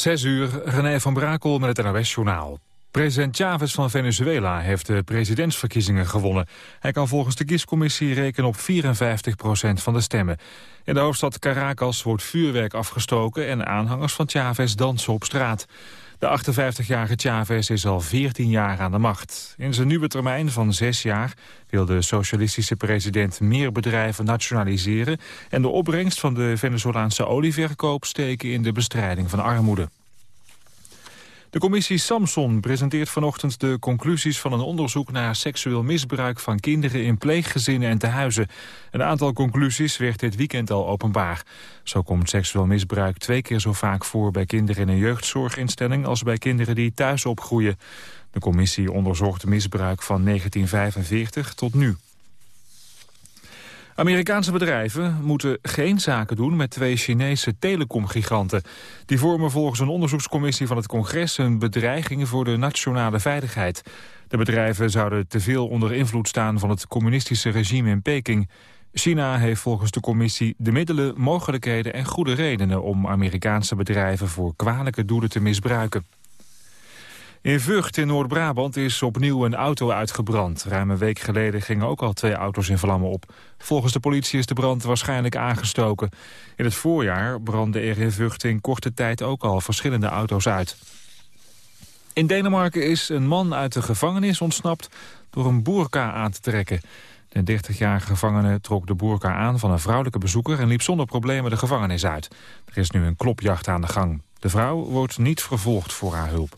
Zes uur, René van Brakel met het NOS-journaal. President Chavez van Venezuela heeft de presidentsverkiezingen gewonnen. Hij kan volgens de kiescommissie rekenen op 54 procent van de stemmen. In de hoofdstad Caracas wordt vuurwerk afgestoken... en aanhangers van Chavez dansen op straat. De 58-jarige Chavez is al 14 jaar aan de macht. In zijn nieuwe termijn van zes jaar wil de socialistische president meer bedrijven nationaliseren... en de opbrengst van de Venezolaanse olieverkoop steken in de bestrijding van armoede. De commissie Samson presenteert vanochtend de conclusies van een onderzoek naar seksueel misbruik van kinderen in pleeggezinnen en tehuizen. Een aantal conclusies werd dit weekend al openbaar. Zo komt seksueel misbruik twee keer zo vaak voor bij kinderen in een jeugdzorginstelling als bij kinderen die thuis opgroeien. De commissie onderzocht misbruik van 1945 tot nu. Amerikaanse bedrijven moeten geen zaken doen met twee Chinese telecomgiganten. Die vormen volgens een onderzoekscommissie van het congres een bedreiging voor de nationale veiligheid. De bedrijven zouden te veel onder invloed staan van het communistische regime in Peking. China heeft volgens de commissie de middelen, mogelijkheden en goede redenen om Amerikaanse bedrijven voor kwalijke doelen te misbruiken. In Vught in Noord-Brabant is opnieuw een auto uitgebrand. Ruim een week geleden gingen ook al twee auto's in vlammen op. Volgens de politie is de brand waarschijnlijk aangestoken. In het voorjaar brandden er in Vught in korte tijd ook al verschillende auto's uit. In Denemarken is een man uit de gevangenis ontsnapt door een boerka aan te trekken. De 30-jarige gevangene trok de boerka aan van een vrouwelijke bezoeker... en liep zonder problemen de gevangenis uit. Er is nu een klopjacht aan de gang. De vrouw wordt niet vervolgd voor haar hulp.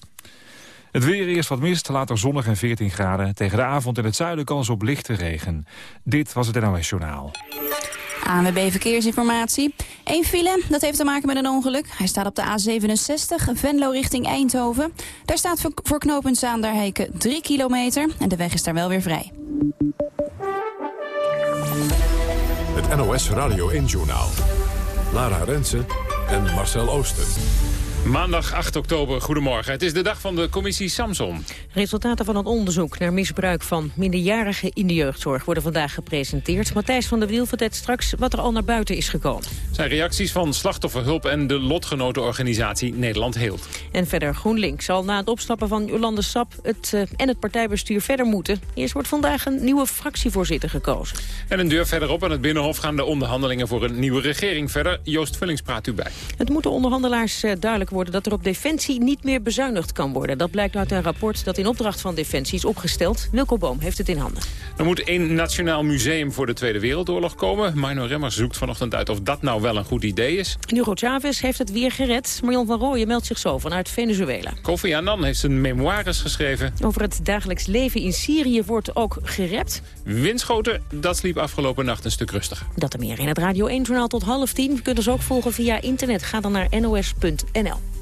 Het weer eerst wat mist, later zonnig en 14 graden. Tegen de avond in het zuiden kans op lichte regen. Dit was het NOS Journaal. ANWB Verkeersinformatie. Eén file, dat heeft te maken met een ongeluk. Hij staat op de A67, Venlo richting Eindhoven. Daar staat voor knooppunt Zaanderheken 3 kilometer. En de weg is daar wel weer vrij. Het NOS Radio 1 Journaal. Lara Rensen en Marcel Ooster. Maandag 8 oktober, goedemorgen. Het is de dag van de commissie Samson. Resultaten van het onderzoek naar misbruik van minderjarigen in de jeugdzorg worden vandaag gepresenteerd. Matthijs van der Wiel vertelt straks wat er al naar buiten is gekomen. Zijn reacties van slachtofferhulp en de lotgenotenorganisatie Nederland Heelt. En verder GroenLinks zal na het opstappen van Jolande Sap het, uh, en het partijbestuur verder moeten. Eerst wordt vandaag een nieuwe fractievoorzitter gekozen. En een deur verderop aan het Binnenhof gaan de onderhandelingen voor een nieuwe regering verder. Joost Vullings praat u bij. Het moeten onderhandelaars uh, duidelijk worden dat er op Defensie niet meer bezuinigd kan worden. Dat blijkt uit een rapport dat in opdracht van Defensie is opgesteld. Wilco Boom heeft het in handen. Er moet één nationaal museum voor de Tweede Wereldoorlog komen. Mino Remmers zoekt vanochtend uit of dat nou wel een goed idee is. Hugo Chavez heeft het weer gered. Marjon van Rooyen meldt zich zo vanuit Venezuela. Kofi Annan heeft zijn memoires geschreven. Over het dagelijks leven in Syrië wordt ook gerept. Winschoten, dat sliep afgelopen nacht een stuk rustiger. Dat er meer in het Radio 1-journaal tot half tien. U kunt ons ook volgen via internet. Ga dan naar nos.nl.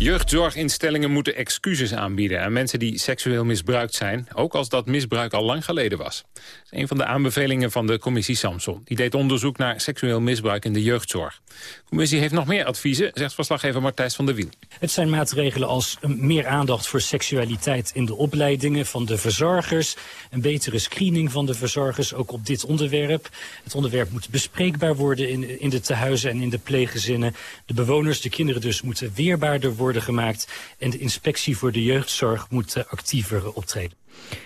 Jeugdzorginstellingen moeten excuses aanbieden aan mensen die seksueel misbruikt zijn, ook als dat misbruik al lang geleden was. Dat is een van de aanbevelingen van de commissie Samson. Die deed onderzoek naar seksueel misbruik in de jeugdzorg. De commissie heeft nog meer adviezen, zegt verslaggever Martijs van der Wiel. Het zijn maatregelen als meer aandacht voor seksualiteit in de opleidingen van de verzorgers, een betere screening van de verzorgers, ook op dit onderwerp. Het onderwerp moet bespreekbaar worden in, in de tehuizen en in de pleeggezinnen. De bewoners, de kinderen dus, moeten weerbaarder worden worden gemaakt. En de inspectie voor de jeugdzorg moet uh, actiever optreden.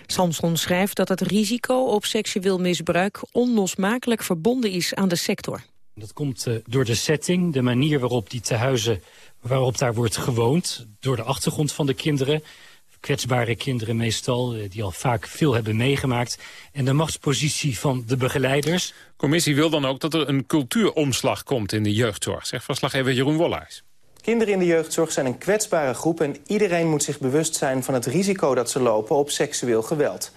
Samson schrijft dat het risico op seksueel misbruik onlosmakelijk verbonden is aan de sector. Dat komt uh, door de setting, de manier waarop die tehuizen, waarop daar wordt gewoond, door de achtergrond van de kinderen kwetsbare kinderen meestal, eh, die al vaak veel hebben meegemaakt. En de machtspositie van de begeleiders. De commissie wil dan ook dat er een cultuuromslag komt in de jeugdzorg, zegt verslaggever Jeroen Wollaars. Kinderen in de jeugdzorg zijn een kwetsbare groep... en iedereen moet zich bewust zijn van het risico dat ze lopen op seksueel geweld.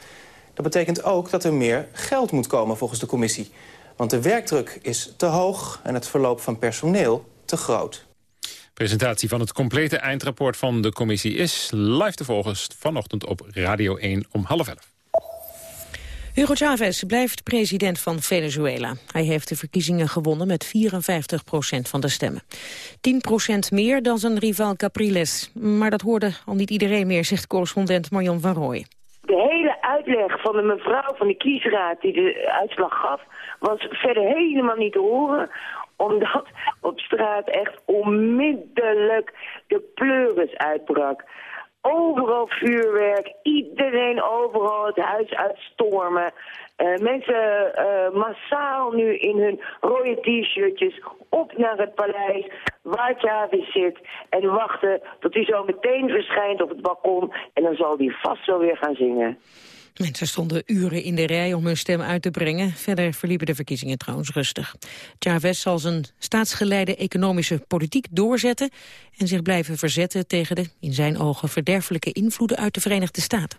Dat betekent ook dat er meer geld moet komen volgens de commissie. Want de werkdruk is te hoog en het verloop van personeel te groot. Presentatie van het complete eindrapport van de commissie is live te volgen vanochtend op Radio 1 om half elf. Hugo Chavez blijft president van Venezuela. Hij heeft de verkiezingen gewonnen met 54 procent van de stemmen. 10 procent meer dan zijn rival Capriles. Maar dat hoorde al niet iedereen meer, zegt correspondent Marion van Rooij. De hele uitleg van de mevrouw van de kiesraad die de uitslag gaf... was verder helemaal niet te horen Omdat op straat echt onmiddellijk de pleuris uitbrak. Overal vuurwerk, iedereen overal het huis uitstormen. Uh, mensen uh, massaal nu in hun rode t-shirtjes op naar het paleis waar Chavez zit en wachten tot hij zo meteen verschijnt op het balkon en dan zal hij vast wel weer gaan zingen. Mensen stonden uren in de rij om hun stem uit te brengen. Verder verliepen de verkiezingen trouwens rustig. Chavez zal zijn staatsgeleide economische politiek doorzetten... en zich blijven verzetten tegen de, in zijn ogen, verderfelijke invloeden uit de Verenigde Staten.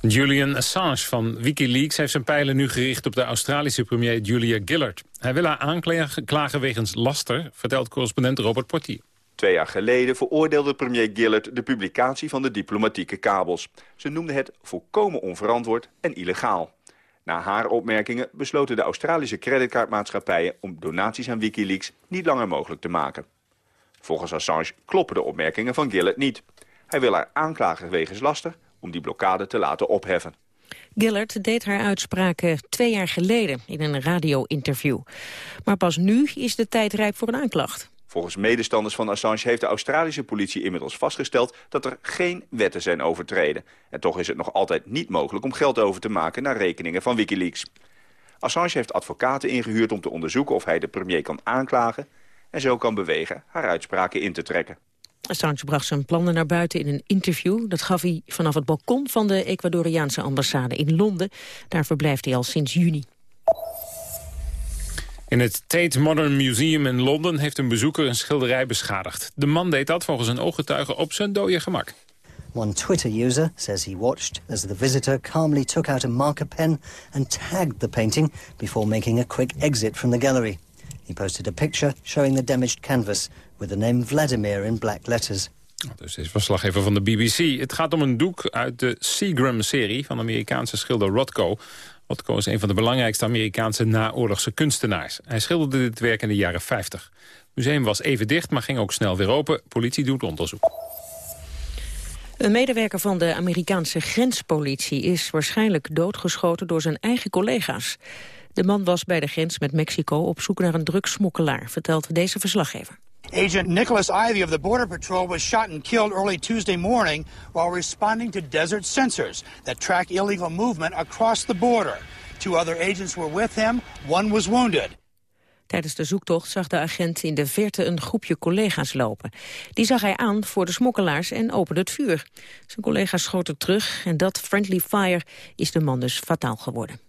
Julian Assange van Wikileaks heeft zijn pijlen nu gericht op de Australische premier Julia Gillard. Hij wil haar aanklagen wegens laster, vertelt correspondent Robert Portier. Twee jaar geleden veroordeelde premier Gillard de publicatie van de diplomatieke kabels. Ze noemde het volkomen onverantwoord en illegaal. Na haar opmerkingen besloten de Australische creditcardmaatschappijen om donaties aan Wikileaks niet langer mogelijk te maken. Volgens Assange kloppen de opmerkingen van Gillard niet. Hij wil haar aanklagen wegens laster om die blokkade te laten opheffen. Gillard deed haar uitspraken twee jaar geleden in een radio-interview. Maar pas nu is de tijd rijp voor een aanklacht. Volgens medestanders van Assange heeft de Australische politie inmiddels vastgesteld dat er geen wetten zijn overtreden. En toch is het nog altijd niet mogelijk om geld over te maken naar rekeningen van Wikileaks. Assange heeft advocaten ingehuurd om te onderzoeken of hij de premier kan aanklagen en zo kan bewegen haar uitspraken in te trekken. Assange bracht zijn plannen naar buiten in een interview. Dat gaf hij vanaf het balkon van de Ecuadoriaanse ambassade in Londen. Daar verblijft hij al sinds juni. In het Tate Modern Museum in Londen heeft een bezoeker een schilderij beschadigd. De man deed dat volgens een ooggetuige op zijn dode gemak. One Twitter user says he watched as the visitor calmly took out a marker pen and tagged the painting before making a quick exit from the gallery. He posted a picture showing the damaged canvas with the name Vladimir in black letters. Oh, dus dit is verslaggever van de BBC. Het gaat om een doek uit de Seagram-serie van de Amerikaanse schilder Rothko. Rothko is een van de belangrijkste Amerikaanse naoorlogse kunstenaars. Hij schilderde dit werk in de jaren 50. Het museum was even dicht, maar ging ook snel weer open. Politie doet onderzoek. Een medewerker van de Amerikaanse grenspolitie is waarschijnlijk doodgeschoten door zijn eigen collega's. De man was bij de grens met Mexico op zoek naar een drugsmokkelaar, vertelt deze verslaggever. Agent Nicholas Ivy of the Border Patrol was shot and killed early Tuesday morning while responding to desert sensors that track illegal movement across the border. Two other agents were with him, one was wounded. Tijdens de zoektocht zag de agent in de verte een groepje collega's lopen. Die zag hij aan voor de smokkelaars en opende het vuur. Zijn collega's schoten terug en dat friendly fire is de man dus fataal geworden.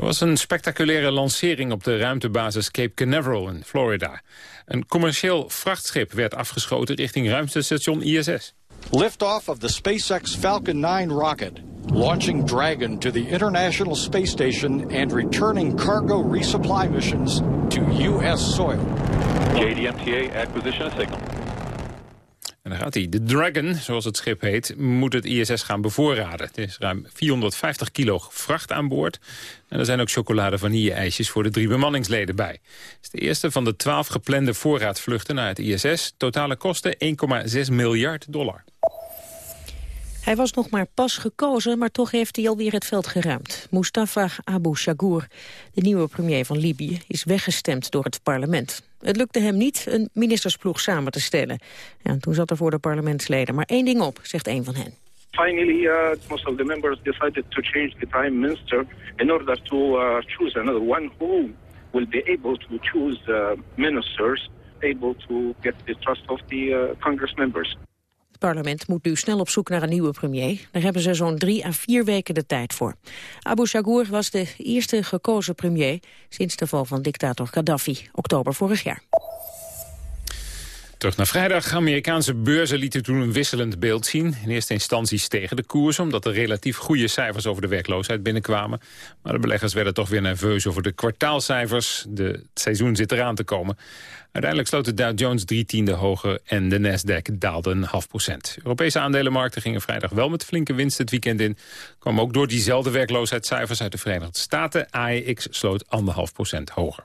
Er was een spectaculaire lancering op de ruimtebasis Cape Canaveral in Florida. Een commercieel vrachtschip werd afgeschoten richting ruimtestation ISS. Liftoff of the SpaceX Falcon 9 rocket. Launching Dragon to the International Space Station and returning cargo resupply missions to U.S. soil. JDMTA acquisition signal. En dan gaat hij. De Dragon, zoals het schip heet, moet het ISS gaan bevoorraden. Het is ruim 450 kilo vracht aan boord. En er zijn ook chocolade vanille-ijsjes voor de drie bemanningsleden bij. Het is de eerste van de 12 geplande voorraadvluchten naar het ISS. Totale kosten 1,6 miljard dollar. Hij was nog maar pas gekozen, maar toch heeft hij alweer het veld geruimd. Mustafa Abu Shagur, de nieuwe premier van Libië, is weggestemd door het parlement. Het lukte hem niet een ministersploeg samen te stellen. Ja, toen zat er voor de parlementsleden maar één ding op, zegt een van hen. Finally, uh, most of the members decided to change the prime minister in order to uh, choose another one who will be able to choose uh, ministers able to get the trust of the uh, Congress members. Parlement moet nu snel op zoek naar een nieuwe premier. Daar hebben ze zo'n drie à vier weken de tijd voor. Abu Shagur was de eerste gekozen premier sinds de val van dictator Gaddafi, oktober vorig jaar. Terug naar vrijdag. Amerikaanse beurzen lieten toen een wisselend beeld zien. In eerste instantie stegen de koers omdat er relatief goede cijfers over de werkloosheid binnenkwamen. Maar de beleggers werden toch weer nerveus over de kwartaalcijfers. De, het seizoen zit eraan te komen. Uiteindelijk sloot de Dow Jones drie tiende hoger en de Nasdaq daalde een half procent. Europese aandelenmarkten gingen vrijdag wel met flinke winst het weekend in. Kwam ook door diezelfde werkloosheidscijfers uit de Verenigde Staten. AEX sloot anderhalf procent hoger.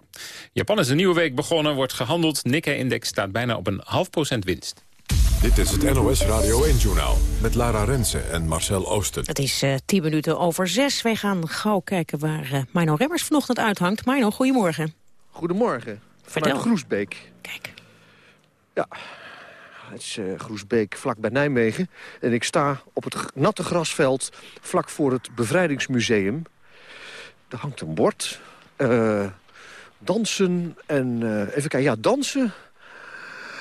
Japan is een nieuwe week begonnen, wordt gehandeld. Nikkei-index staat bijna op een half procent winst. Dit is het NOS Radio 1-journaal met Lara Rensen en Marcel Oosten. Het is uh, tien minuten over zes. Wij gaan gauw kijken waar uh, Mino Remmers vanochtend uithangt. Mino, goedemorgen. Goedemorgen. Vertel. Vanuit Groesbeek. Kijk. Ja, het is uh, Groesbeek vlak bij Nijmegen. En ik sta op het natte grasveld vlak voor het Bevrijdingsmuseum. Er hangt een bord. dansen en... even kijken, ja, dansen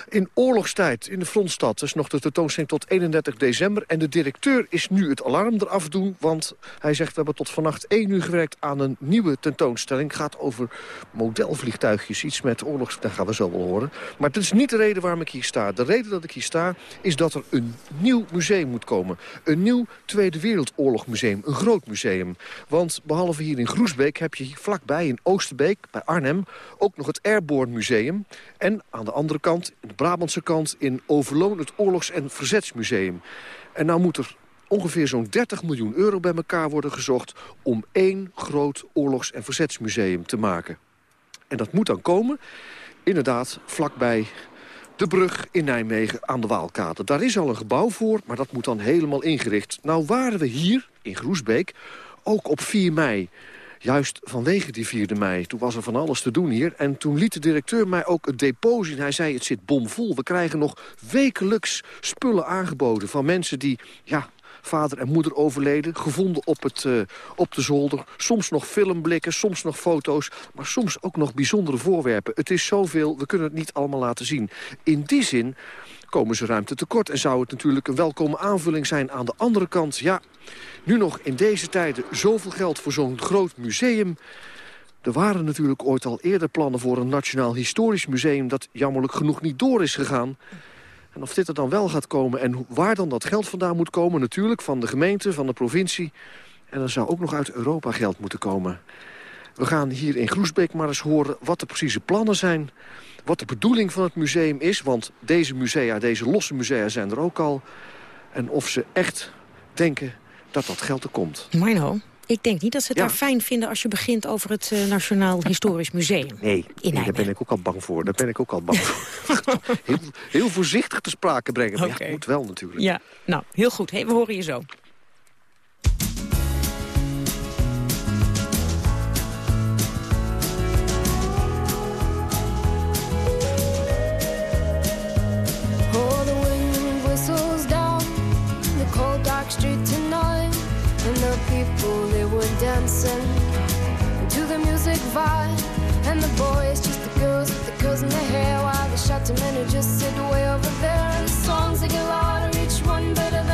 in oorlogstijd in de frontstad. Is nog de tentoonstelling tot 31 december. En de directeur is nu het alarm eraf doen. Want hij zegt, we hebben tot vannacht 1 uur gewerkt aan een nieuwe tentoonstelling. Gaat over modelvliegtuigjes, iets met oorlogs... Dat gaan we zo wel horen. Maar het is niet de reden waarom ik hier sta. De reden dat ik hier sta is dat er een nieuw museum moet komen. Een nieuw Tweede Wereldoorlog museum. Een groot museum. Want behalve hier in Groesbeek heb je hier vlakbij in Oosterbeek, bij Arnhem... ook nog het Airborne Museum. En aan de andere kant, in Brabantse kant in Overloon het Oorlogs- en Verzetsmuseum. En nou moet er ongeveer zo'n 30 miljoen euro bij elkaar worden gezocht... om één groot oorlogs- en verzetsmuseum te maken. En dat moet dan komen, inderdaad, vlakbij de brug in Nijmegen aan de Waalkade. Daar is al een gebouw voor, maar dat moet dan helemaal ingericht. Nou waren we hier, in Groesbeek, ook op 4 mei Juist vanwege die 4 mei. Toen was er van alles te doen hier. En toen liet de directeur mij ook het depot zien. Hij zei, het zit bomvol. We krijgen nog wekelijks spullen aangeboden van mensen die... ja, vader en moeder overleden, gevonden op, het, uh, op de zolder. Soms nog filmblikken, soms nog foto's, maar soms ook nog bijzondere voorwerpen. Het is zoveel, we kunnen het niet allemaal laten zien. In die zin komen ze ruimte tekort en zou het natuurlijk een welkome aanvulling zijn aan de andere kant. Ja, nu nog in deze tijden zoveel geld voor zo'n groot museum... Er waren natuurlijk ooit al eerder plannen voor een Nationaal Historisch Museum... dat jammerlijk genoeg niet door is gegaan. En of dit er dan wel gaat komen en waar dan dat geld vandaan moet komen... natuurlijk van de gemeente, van de provincie. En er zou ook nog uit Europa geld moeten komen. We gaan hier in Groesbeek maar eens horen wat de precieze plannen zijn... wat de bedoeling van het museum is, want deze musea, deze losse musea zijn er ook al... en of ze echt denken dat dat geld er komt. Mino, ik denk niet dat ze het daar fijn vinden als je begint over het uh, Nationaal Historisch Museum. Nee, nee daar ben ik ook al bang voor. Daar ben ik ook al bang voor. heel, heel, voorzichtig te sprake brengen. Maar okay. ja, moet wel natuurlijk. Ja, nou, heel goed. Hey, we horen je zo. People, they were dancing to the music vibe. And the boys, just the girls with the girls in their hair, while the shot men who just sit way over there. And the songs they get louder, each one better than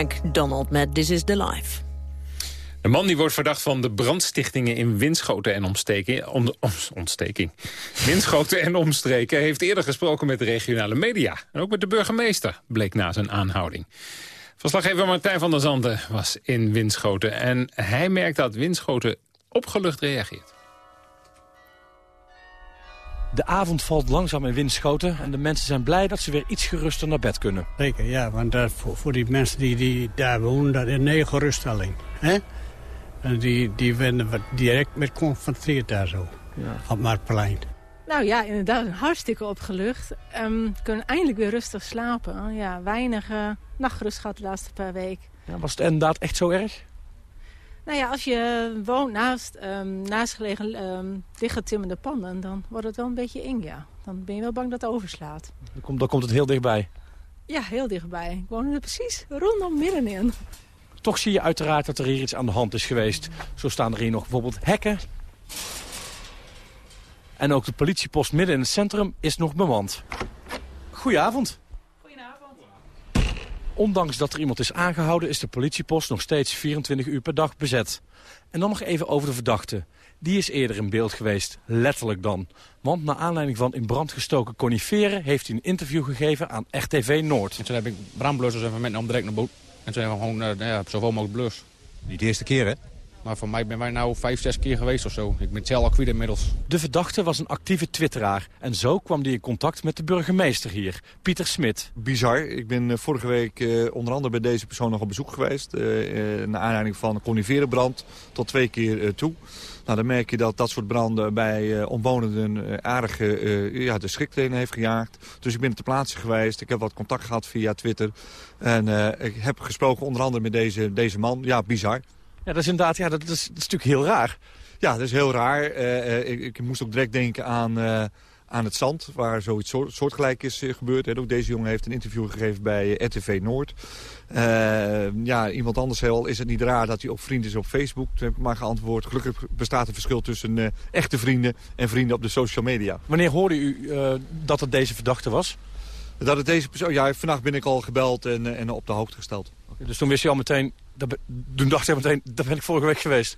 McDonald met This is the Life. De man die wordt verdacht van de brandstichtingen in Winschoten en omsteken, om, om, ontsteking. Winschoten en omstreken heeft eerder gesproken met de regionale media. En ook met de burgemeester, bleek na zijn aanhouding. Verslaggever Martijn van der Zanden was in Winschoten. En hij merkt dat Winschoten opgelucht reageert. De avond valt langzaam in Winschoten en de mensen zijn blij dat ze weer iets geruster naar bed kunnen. Zeker, ja, want dat, voor, voor die mensen die, die daar wonen, dat is een geruststelling. Hè? En die, die werden wat direct met geconfronteerd daar zo, ja. op Marktplein. Nou ja, inderdaad, hartstikke opgelucht. Um, kunnen eindelijk weer rustig slapen. Ja, weinig uh, nachtrust gehad de laatste paar weken. Ja, was het inderdaad echt zo erg? Nou ja, als je woont naast um, naastgelegen um, dichtgetimmerde panden... dan wordt het wel een beetje eng, ja. Dan ben je wel bang dat het overslaat. Dan komt, dan komt het heel dichtbij. Ja, heel dichtbij. Ik woon er precies rondom middenin. Toch zie je uiteraard dat er hier iets aan de hand is geweest. Zo staan er hier nog bijvoorbeeld hekken. En ook de politiepost midden in het centrum is nog bemand. Goedenavond. Ondanks dat er iemand is aangehouden is de politiepost nog steeds 24 uur per dag bezet. En dan nog even over de verdachte. Die is eerder in beeld geweest, letterlijk dan. Want naar aanleiding van in brand gestoken coniferen... heeft hij een interview gegeven aan RTV Noord. En toen heb ik brandblussers even met om direct naar boot. En toen hebben we gewoon uh, ja, zoveel mogelijk blus. Niet de eerste keer, hè? Maar voor mij ben wij nou vijf, zes keer geweest of zo. Ik ben zelf al kwijt inmiddels. De verdachte was een actieve twitteraar. En zo kwam hij in contact met de burgemeester hier, Pieter Smit. Bizar. Ik ben vorige week uh, onder andere bij deze persoon nog op bezoek geweest. Uh, uh, naar aanleiding van een coniferenbrand tot twee keer toe. Nou, dan merk je dat dat soort branden bij omwonenden aardig ja, de schrik erin heeft gejaagd. Dus ik ben ter plaatse geweest. Ik heb wat contact gehad via Twitter. En ik heb gesproken onder andere met deze, deze man. Ja, bizar. Ja, dat is inderdaad, ja, dat is, dat is natuurlijk heel raar. Ja, dat is heel raar. Uh, ik, ik, moest ook direct denken aan, uh, aan het zand, waar zoiets soort, soortgelijk is gebeurd. En ook deze jongen heeft een interview gegeven bij RTV Noord. ja, iemand anders al, is het niet raar dat hij ook vriend is op Facebook? Toen heb ik maar geantwoord, gelukkig bestaat een verschil tussen echte vrienden en vrienden op de social media. Wanneer hoorde u dat het deze verdachte was? Dat het deze persoon, ja, vannacht ben ik al gebeld en, en op de hoogte gesteld. Dus toen wist je al meteen, dat, toen dacht hij meteen, daar ben ik vorige week geweest.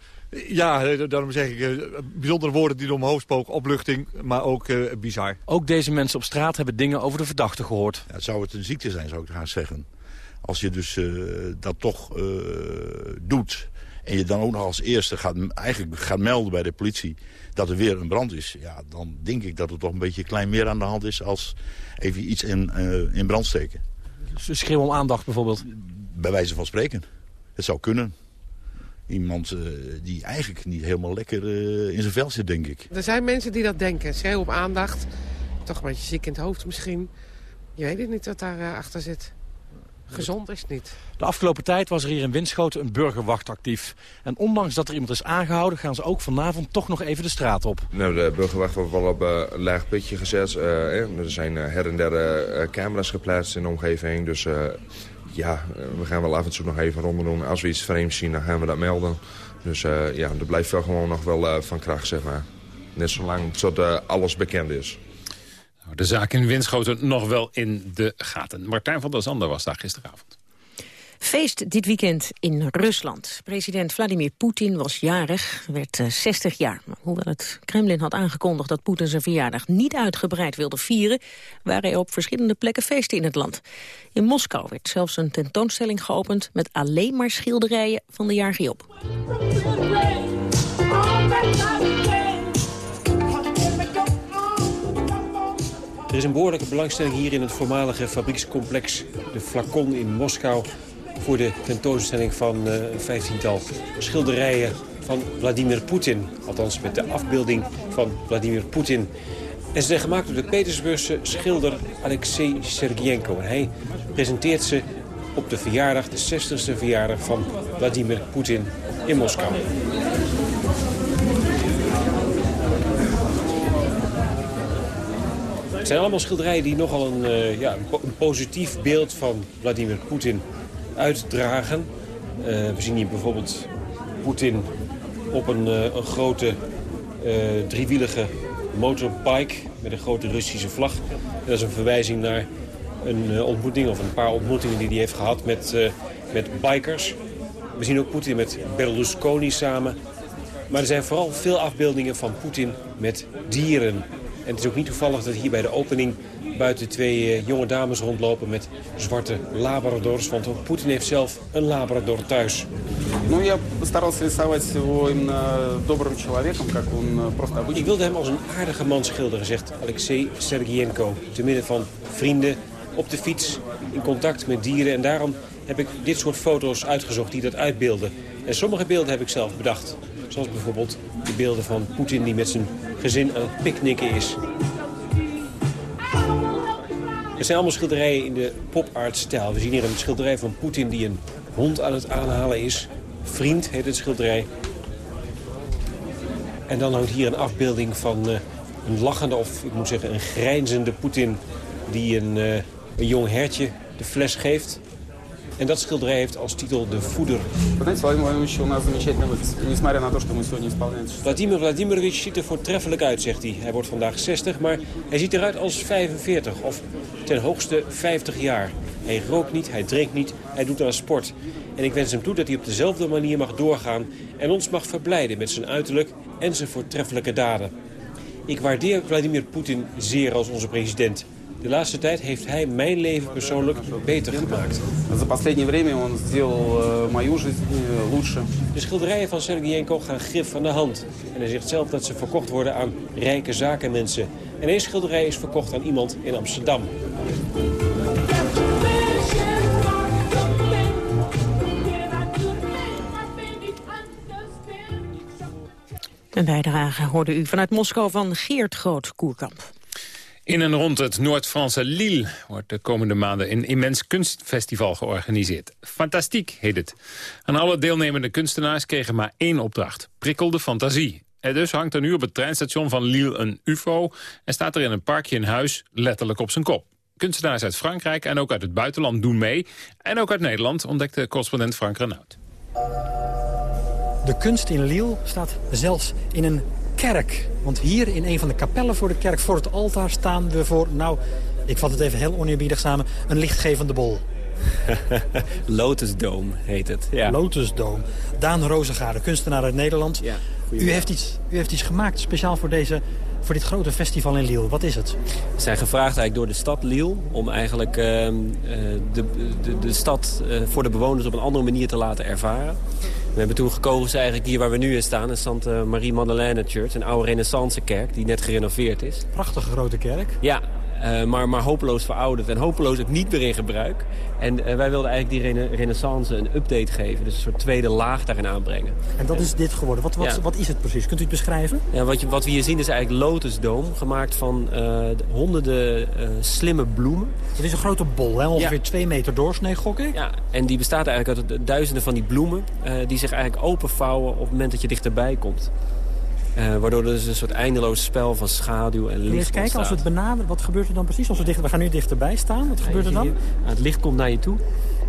Ja, daarom zeg ik, uh, bijzondere woorden die door mijn hoofd spoken. Opluchting, maar ook uh, bizar. Ook deze mensen op straat hebben dingen over de verdachte gehoord. Ja, zou het een ziekte zijn, zou ik gaan zeggen. Als je dus uh, dat toch doet... en je dan ook nog als eerste gaat, eigenlijk gaat melden bij de politie... dat er weer een brand is... ja, dan denk ik dat er toch een beetje klein meer aan de hand is... als even iets in, in brand steken. Dus schreeuw om aandacht bijvoorbeeld? Bij wijze van spreken. Het zou kunnen. Iemand uh, die eigenlijk niet helemaal lekker uh, in zijn vel zit, denk ik. Er zijn mensen die dat denken. Schreeuw op aandacht. Toch een beetje ziek in het hoofd misschien. Je weet het niet wat daar uh, achter zit. Gezond is het niet. De afgelopen tijd was er hier in Winschoten een burgerwacht actief. En ondanks dat er iemand is aangehouden... gaan ze ook vanavond toch nog even de straat op. Nou, de burgerwacht wordt wel op een laag pitje gezet. er zijn her en der camera's geplaatst in de omgeving. Dus ja, we gaan wel af en toe nog even rond doen. Als we iets vreemds zien, dan gaan we dat melden. Dus uh, ja, er blijft wel gewoon nog wel uh, van kracht, zeg maar. Net zolang tot uh, alles bekend is. De zaak in Winschoten nog wel in de gaten. Martijn van der Zander was daar gisteravond. Feest dit weekend in Rusland. President Vladimir Poetin was jarig, werd 60 jaar. Maar hoewel het Kremlin had aangekondigd dat Poetin zijn verjaardag niet uitgebreid wilde vieren, waren er op verschillende plekken feesten in het land. In Moskou werd zelfs een tentoonstelling geopend met alleen maar schilderijen van de jaar Giop. Er is een behoorlijke belangstelling hier in het voormalige fabriekscomplex De Flacon in Moskou voor de tentoonstelling van een vijftiental schilderijen van Vladimir Poetin. Althans met de afbeelding van Vladimir Poetin. En ze zijn gemaakt door de Petersburgse schilder Alexei Sergienko. En hij presenteert ze op de verjaardag, de 60ste verjaardag van Vladimir Poetin in Moskou. Het zijn allemaal schilderijen die nogal een, uh, ja, een positief beeld van Vladimir Poetin uitdragen. Uh, we zien hier bijvoorbeeld Poetin op een, uh, een grote uh, driewielige motorbike met een grote Russische vlag. Dat is een verwijzing naar een ontmoeting of een paar ontmoetingen die hij heeft gehad met met bikers. We zien ook Poetin met Berlusconi samen. Maar er zijn vooral veel afbeeldingen van Poetin met dieren. En het is ook niet toevallig dat hier bij de opening buiten twee eh, jonge dames rondlopen met zwarte labradors. Want ook Poetin heeft zelf een labrador thuis. Ik wilde hem als een aardige man schilderen, zegt Alexei Sergienko. Te midden van vrienden, op de fiets, in contact met dieren. En daarom heb ik dit soort foto's uitgezocht die dat uitbeelden. En sommige beelden heb ik zelf bedacht. Zoals bijvoorbeeld de beelden van Poetin die met zijn gezin aan het picknicken is. Het zijn allemaal schilderijen in de pop-art-stijl. We zien hier een schilderij van Poetin die een hond aan het aanhalen is. Vriend heet het schilderij. En dan hangt hier een afbeelding van eh, een lachende, of ik moet zeggen een grijnzende Poetin... die een, eh, een jong hertje de fles geeft. En dat schilderij heeft als titel De Voeder. Vladimir Vladimirovich ziet er voortreffelijk uit, zegt hij. Hij wordt vandaag 60, maar hij ziet eruit als 45 of ten hoogste 50 jaar. Hij rookt niet, hij drinkt niet, hij doet aan sport. En ik wens hem toe dat hij op dezelfde manier mag doorgaan... en ons mag verblijden met zijn uiterlijk en zijn voortreffelijke daden. Ik waardeer Vladimir Poetin zeer als onze president... De laatste tijd heeft hij mijn leven persoonlijk beter gemaakt. De schilderijen van Sergejenko gaan gif van de hand. En hij zegt zelf dat ze verkocht worden aan rijke zakenmensen. En één schilderij is verkocht aan iemand in Amsterdam. Een bijdrage hoorde u vanuit Moskou van Geert Groot-Koerkamp. In en rond het Noord-Franse Lille wordt de komende maanden een immens kunstfestival georganiseerd. Fantastiek heet het. En alle deelnemende kunstenaars kregen maar één opdracht. Prikkel de fantasie. En dus hangt er nu op het treinstation van Lille een ufo... en staat er in een parkje in huis letterlijk op zijn kop. Kunstenaars uit Frankrijk en ook uit het buitenland doen mee. En ook uit Nederland, ontdekte correspondent Frank Renaud. De kunst in Lille staat zelfs in een kerk. Want hier in een van de kapellen voor de kerk, voor het altaar, staan we voor... nou, ik vat het even heel oneerbiedig samen, een lichtgevende bol. Lotus Dome heet het. Ja. Lotus Dome. Daan Rozengaarde, kunstenaar uit Nederland. Ja, u, heeft iets, u heeft iets gemaakt speciaal voor, deze, voor dit grote festival in Lille. Wat is het? We zijn gevraagd eigenlijk door de stad Lille... om eigenlijk uh, de, de, de stad uh, voor de bewoners op een andere manier te laten ervaren. We hebben toen gekozen eigenlijk hier waar we nu in staan... de Santa Marie Madeleine Church, een oude renaissance kerk... die net gerenoveerd is. Prachtige grote kerk. Ja, uh, maar, maar hopeloos verouderd en hopeloos ook niet meer in gebruik. En uh, wij wilden eigenlijk die rena renaissance een update geven. Dus een soort tweede laag daarin aanbrengen. En dat is dit geworden. Wat, wat, ja. wat is het precies? Kunt u het beschrijven? Ja, wat, je, wat we hier zien is eigenlijk Lotus Dome. Gemaakt van uh, honderden slimme bloemen. Het is een grote bol, hè? ongeveer ja. twee meter doorsnee, gok ik? Ja, en die bestaat eigenlijk uit duizenden van die bloemen... die zich eigenlijk openvouwen op het moment dat je dichterbij komt. Uh, waardoor er dus een soort eindeloos spel van schaduw en licht Eens kijken, ontstaat. als we het benaderen, wat gebeurt er dan precies? Als we, dichter, we gaan nu dichterbij staan, wat gebeurt er dan? Hier, het licht komt naar je toe.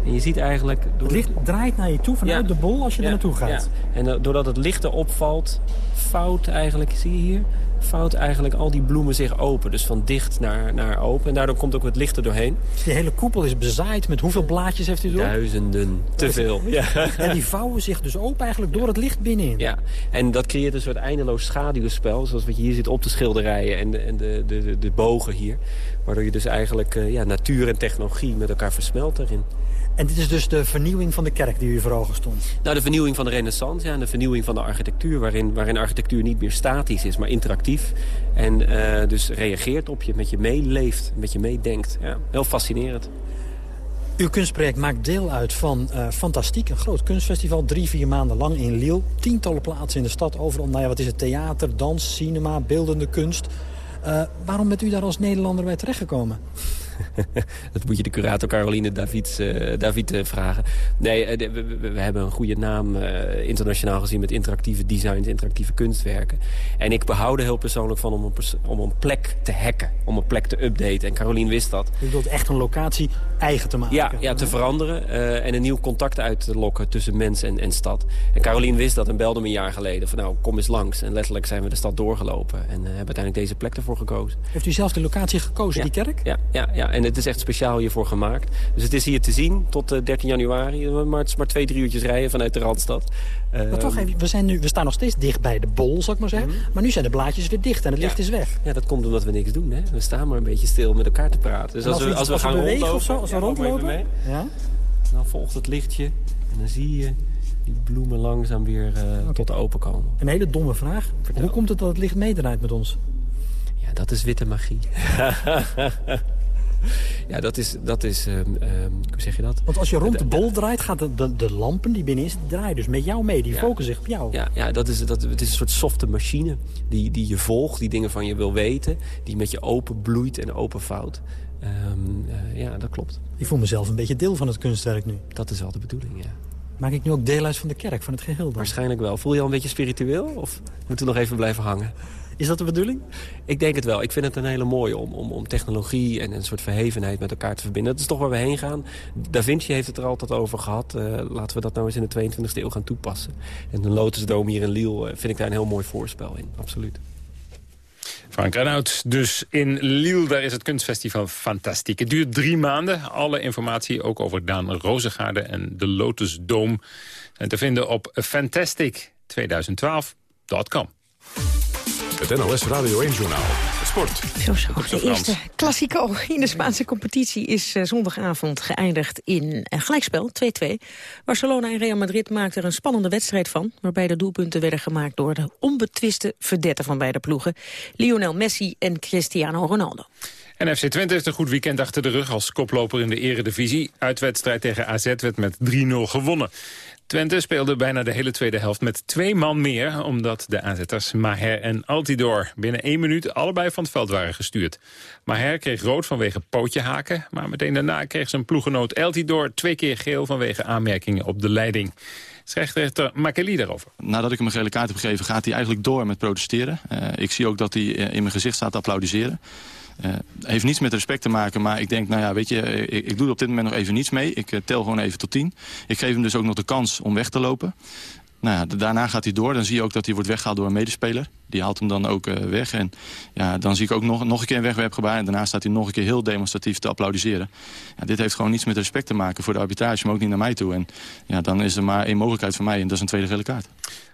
En je ziet eigenlijk... Door... Het licht draait naar je toe vanuit ja. de bol als je ja. er naartoe gaat. En uh, doordat het licht erop valt, fout eigenlijk, zie je hier... fout eigenlijk al die bloemen zich open. Dus van dicht naar, naar open. En daardoor komt ook het licht er doorheen. Dus die hele koepel is bezaaid met hoeveel blaadjes heeft u door? Duizenden. Te veel. Ja. En die vouwen zich dus open eigenlijk door het licht binnenin. Ja, en dat creëert een soort eindeloos schaduwspel. Zoals wat je hier ziet op de schilderijen en de, en de, de, de, de bogen hier. Waardoor je dus eigenlijk uh, ja, natuur en technologie met elkaar versmelt daarin. En dit is dus de vernieuwing van de kerk die u voor ogen stond? Nou, de vernieuwing van de renaissance ja, en de vernieuwing van de architectuur... waarin, waarin architectuur niet meer statisch is, maar interactief. En uh, dus reageert op je, met je meeleeft, met je meedenkt. Ja, heel fascinerend. Uw kunstproject maakt deel uit van uh, Fantastiek, een groot kunstfestival. Drie, vier maanden lang in Lille. Tientallen plaatsen in de stad. Overal, nou ja, wat is het? Theater, dans, cinema, beeldende kunst. Uh, waarom bent u daar als Nederlander bij terechtgekomen? dat moet je de curator Caroline David, uh, David uh, vragen. Nee, uh, we, hebben een goede naam internationaal gezien... met interactieve designs, interactieve kunstwerken. En ik behoud er heel persoonlijk van om een, om een plek te hacken. Om een plek te updaten. En Caroline wist dat. U wilt echt een locatie eigen te maken? Ja, ja te veranderen. en een nieuw contact uit te lokken tussen mens en, en stad. En Caroline wist dat en belde me een jaar geleden. Van nou, kom eens langs. En letterlijk zijn we de stad doorgelopen. En hebben uiteindelijk deze plek ervoor gekozen. Heeft u zelf de locatie gekozen, ja. die kerk? Ja, ja, ja. En het is echt speciaal hiervoor gemaakt. Dus het is hier te zien tot uh, 13 januari. Maar het is maar twee, drie uurtjes rijden vanuit de Randstad. maar toch even, we, zijn nu, we staan nog steeds dicht bij de bol, zou ik maar zeggen. Maar nu zijn de blaadjes weer dicht en het licht is weg. Ja, dat komt omdat we niks doen. Hè? We staan maar een beetje stil met elkaar te praten. Dus als, als we, als we gaan als we bewegen rondlopen... of zo, als we Ja, rondlopen. mee. Ja. Dan volgt het lichtje en dan zie je die bloemen langzaam weer eh, tot open komen. Een hele domme vraag. Hoe komt het dat het licht meedraait met ons? Ja, dat is witte magie. ja, dat is... Dat is ehm, ehm, hoe zeg je dat? Want als je rond de bol draait, gaat de, de, de lampen die binnenin zitten draaien dus met jou mee. Die focussen zich op jou. Ja, ja dat is, dat, het is een soort softe machine die, die je volgt, die dingen van je wil weten. Die met je open bloeit en open vouwt. Ehm, eh, ja, dat klopt. Ik voel mezelf een beetje deel van het kunstwerk nu. Dat is wel de bedoeling, ja. Maak ik nu ook deel uit van de kerk, van het geheel dan? Waarschijnlijk wel. Voel je al een beetje spiritueel? Of moeten we nog even blijven hangen? Is dat de bedoeling? Ik denk het wel. Ik vind het een hele mooie om, om, om technologie en een soort verhevenheid met elkaar te verbinden. Dat is toch waar we heen gaan. Da Vinci heeft het er altijd over gehad. Eh, laten we dat nou eens in de 22e eeuw gaan toepassen. En de Lotusdome hier in Lille eh, vind ik daar een heel mooi voorspel in. Absoluut. Frank Renaud, dus in Lille, daar is het kunstfestival fantastiek. Het duurt drie maanden. Alle informatie ook over Daan Rozengaarde en de Lotus Dome... zijn te vinden op fantastic2012.com. Het NOS Radio 1-journaal. Sport. Zo, zo. De eerste Classico in de Spaanse competitie is eh, zondagavond geëindigd in eh, gelijkspel, 2-2. Barcelona en Real Madrid maakten er een spannende wedstrijd van... waarbij de doelpunten werden gemaakt door de onbetwiste verdetten van beide ploegen. Lionel Messi en Cristiano Ronaldo. En FC Twente heeft een goed weekend achter de rug als koploper in de eredivisie. Uitwedstrijd tegen AZ werd met 3-0 gewonnen. Twente speelde bijna de hele tweede helft met twee man meer... omdat de AZ'ers Maher en Altidor binnen één minuut allebei van het veld waren gestuurd. Maher kreeg rood vanwege pootjehaken... maar meteen daarna kreeg zijn ploegenoot Altidor twee keer geel... vanwege aanmerkingen op de leiding. Scheidsrechter Makeli daarover. Nadat ik hem een gele kaart heb gegeven, gaat hij eigenlijk door met protesteren. Eh, ik zie ook dat hij eh, in mijn gezicht staat te applaudisseren. Eh, heeft niets met respect te maken, maar ik denk, nou ja, weet je, eh, ik, ik doe er op dit moment nog even niets mee. Ik eh, tel gewoon even tot tien. Ik geef hem dus ook nog de kans om weg te lopen. Nou ja, daarna gaat hij door. Dan zie je ook dat hij wordt weggehaald door een medespeler. Die haalt hem dan ook weg. En ja, dan zie ik ook nog, nog een keer een wegwerpgebaar. En daarna staat hij nog een keer heel demonstratief te applaudisseren. Ja, dit heeft gewoon niets met respect te maken voor de arbitrage, maar ook niet naar mij toe. En ja, dan is er maar één mogelijkheid voor mij en dat is een tweede gele kaart.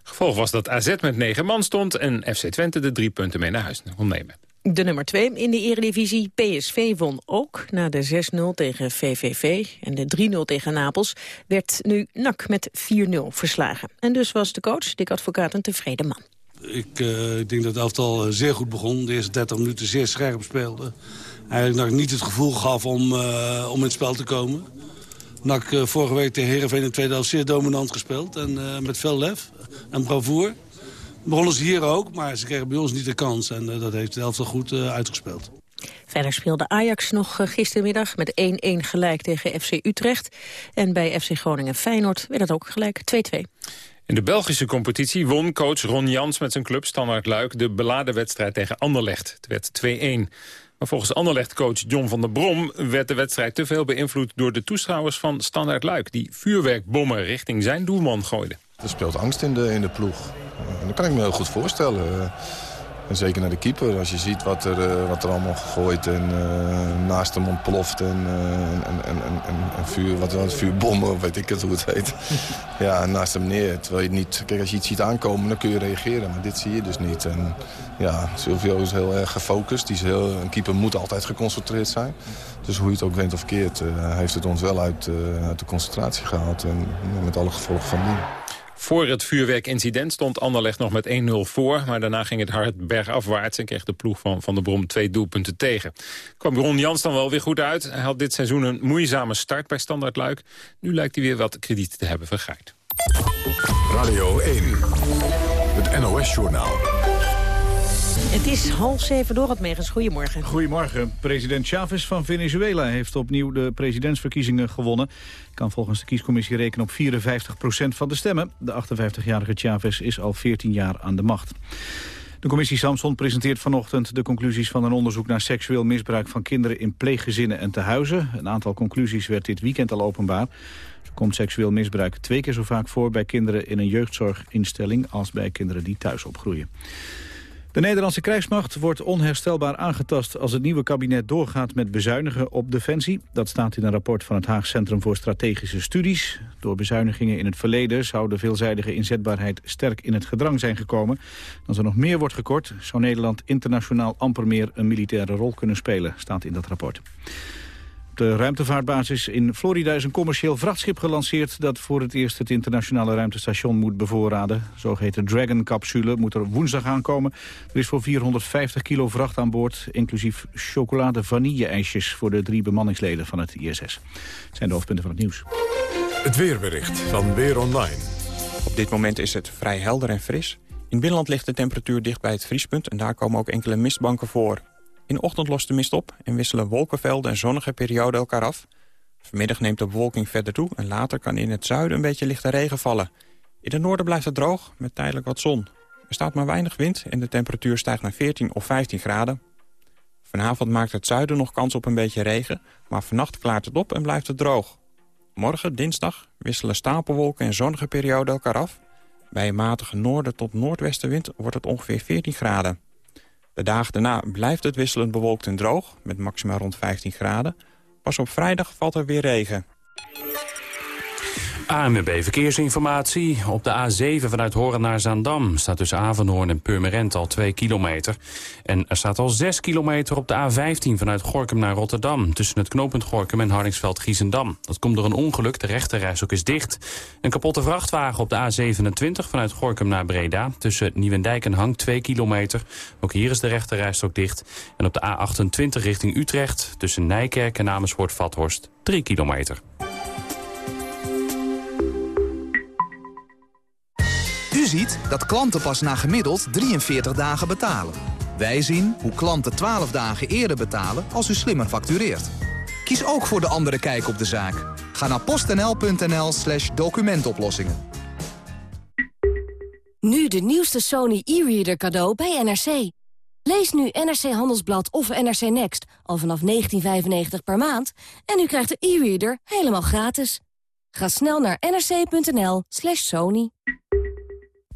Gevolg was dat AZ met negen man stond... en FC Twente de drie punten mee naar huis kon nemen. De nummer 2 in de eredivisie, PSV, won ook. Na de 6-0 tegen VVV en de 3-0 tegen Napels... werd nu NAC met 4-0 verslagen. En dus was de coach, Dick Advocaat, een tevreden man. Ik eh, denk dat het elftal eh, zeer goed begon. De eerste 30 minuten zeer scherp speelde. Eigenlijk nog niet het gevoel gaf om, eh, om in het spel te komen. NAC eh, vorige week tegen Heerenveen in de tweede helft zeer dominant gespeeld. En met veel lef en bravoer. Begonnen ze hier ook, maar ze kregen bij ons niet de kans. En eh, dat heeft de elftal goed eh, uitgespeeld. Verder speelde Ajax nog eh, gistermiddag met 1-1 gelijk tegen FC Utrecht. En bij FC Groningen Feyenoord werd het ook gelijk 2-2. In de Belgische competitie won coach Ron Jans met zijn club Standaard Luik... de beladen wedstrijd tegen Anderlecht. Het werd 2-1. Maar volgens Anderlecht-coach John van der Brom werd de wedstrijd te veel beïnvloed door de toeschouwers van Standaard Luik... die vuurwerkbommen richting zijn doelman gooiden. Er speelt angst in de, in de ploeg. Dat kan ik me heel goed voorstellen. En zeker naar de keeper. Als je ziet wat er, eh, wat er allemaal gegooid en eh, naast hem ontploft. En, eh, en, en, en, vuur, wat, wat vuurbommen, weet ik het hoe het heet. ja, naast hem neer. Terwijl je niet... Kijk, als je iets ziet aankomen, dan kun je reageren. Maar dit zie je dus niet. En ja, Silvio is heel erg gefocust. Die is heel, een keeper moet altijd geconcentreerd zijn. Dus hoe je het ook went of keert, heeft het ons wel uit, uit de concentratie gehaald. En met alle gevolgen van dien. Voor het vuurwerkincident stond Anderlecht nog met 1-0 voor. Maar daarna ging het hard bergafwaarts en kreeg de ploeg van Van der Brom twee doelpunten tegen. Kwam Ron Jans dan wel weer goed uit. Hij had dit seizoen een moeizame start bij Standard Luik. Nu lijkt hij weer wat krediet te hebben vergaard. Radio 1, het NOS-journaal. Het is half zeven door het meegens. Goedemorgen. Goedemorgen. President Chavez van Venezuela heeft opnieuw de presidentsverkiezingen gewonnen. Kan volgens de kiescommissie rekenen op 54% van de stemmen. De 58-jarige Chavez is al 14 jaar aan de macht. De commissie Samson presenteert vanochtend de conclusies van een onderzoek naar seksueel misbruik van kinderen in pleeggezinnen en tehuizen. Een aantal conclusies werd dit weekend al openbaar. Zo komt seksueel misbruik twee keer zo vaak voor bij kinderen in een jeugdzorginstelling als bij kinderen die thuis opgroeien. De Nederlandse krijgsmacht wordt onherstelbaar aangetast als het nieuwe kabinet doorgaat met bezuinigen op defensie. Dat staat in een rapport van het Haag Centrum voor Strategische Studies. Door bezuinigingen in het verleden zou de veelzijdige inzetbaarheid sterk in het gedrang zijn gekomen. Als er nog meer wordt gekort, zou Nederland internationaal amper meer een militaire rol kunnen spelen, staat in dat rapport de ruimtevaartbasis in Florida is een commercieel vrachtschip gelanceerd... dat voor het eerst het internationale ruimtestation moet bevoorraden. Zogeheten Dragon-capsule moet er woensdag aankomen. Er is voor 450 kilo vracht aan boord... inclusief chocolade-vanille-ijsjes voor de drie bemanningsleden van het ISS. Het zijn de hoofdpunten van het nieuws. Het weerbericht van Weer Online. Op dit moment is het vrij helder en fris. In binnenland ligt de temperatuur dicht bij het vriespunt... en daar komen ook enkele mistbanken voor. In ochtend lost de mist op en wisselen wolkenvelden en zonnige perioden elkaar af. Vanmiddag neemt de bewolking verder toe en later kan in het zuiden een beetje lichte regen vallen. In het noorden blijft het droog, met tijdelijk wat zon. Er staat maar weinig wind en de temperatuur stijgt naar 14 of 15 graden. Vanavond maakt het zuiden nog kans op een beetje regen, maar vannacht klaart het op en blijft het droog. Morgen, dinsdag, wisselen stapelwolken en zonnige perioden elkaar af. Bij een matige noorden tot noordwestenwind wordt het ongeveer 14 graden. De dagen daarna blijft het wisselend bewolkt en droog, met maximaal rond 15 graden. Pas op vrijdag valt er weer regen. ANWB Verkeersinformatie. Op de A7 vanuit Horen naar Zaandam staat tussen Avenhoorn en Purmerend al 2 kilometer. En er staat al 6 kilometer op de A15 vanuit Gorkum naar Rotterdam... tussen het knooppunt Gorkum en Hardingsveld-Giezendam. Dat komt door een ongeluk, de rechterreis is dicht. Een kapotte vrachtwagen op de A27 vanuit Gorkum naar Breda... tussen Nieuwendijk en Hang 2 kilometer. Ook hier is de rechterreis dicht. En op de A28 richting Utrecht tussen Nijkerk en Amersfoort-Vathorst 3 kilometer. Ziet dat klanten pas na gemiddeld 43 dagen betalen. Wij zien hoe klanten 12 dagen eerder betalen als u slimmer factureert. Kies ook voor de andere kijk op de zaak. Ga naar postnl.nl slash documentoplossingen. Nu de nieuwste Sony e-reader cadeau bij NRC. Lees nu NRC Handelsblad of NRC Next al vanaf 19,95 per maand... en u krijgt de e-reader helemaal gratis. Ga snel naar nrc.nl slash sony.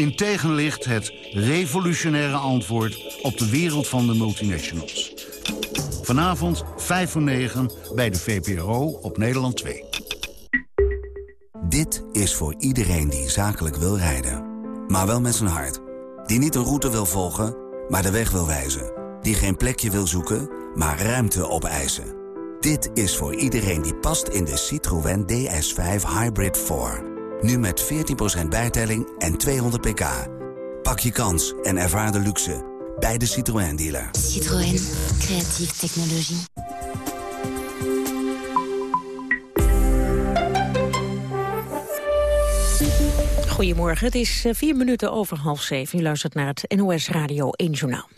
In tegenlicht het revolutionaire antwoord op de wereld van de multinationals. Vanavond 5 voor 9 bij de VPRO op Nederland 2. Dit is voor iedereen die zakelijk wil rijden. Maar wel met zijn hart. Die niet een route wil volgen, maar de weg wil wijzen. Die geen plekje wil zoeken, maar ruimte opeisen. Dit is voor iedereen die past in de Citroën DS5 Hybrid 4. Nu met 14% bijtelling en 200 pk. Pak je kans en ervaar de luxe bij de Citroën dealer. Citroën, creatieve technologie. Goedemorgen, het is eh, vier minuten over half zeven. U luistert naar het NOS Radio 1 Journaal.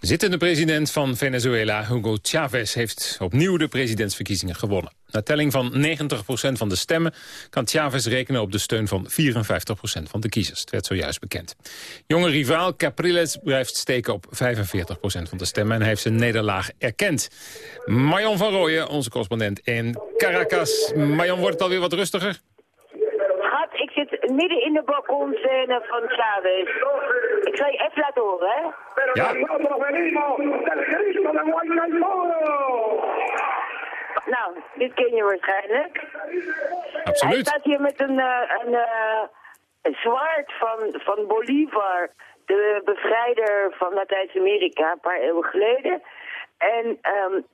Zittende president van Venezuela, Hugo Chavez, heeft opnieuw de presidentsverkiezingen gewonnen. Na telling van 90% van de stemmen kan Chavez rekenen op de steun van 54% van de kiezers. Het werd zojuist bekend. Jonge rivaal Capriles blijft steken op 45% van de stemmen en heeft zijn nederlaag erkend. Marion van Rooyen, onze correspondent in Caracas. Marion, wordt het alweer wat rustiger? ik zit midden in de balkonscène van Chavez. Ik zal je even laten horen, hè? Ja. Nou, dit ken je waarschijnlijk. Absoluut. Hij staat hier met een, uh, een, een zwaard van, van Bolivar, de bevrijder van Latijns-Amerika, een paar eeuwen geleden. En um,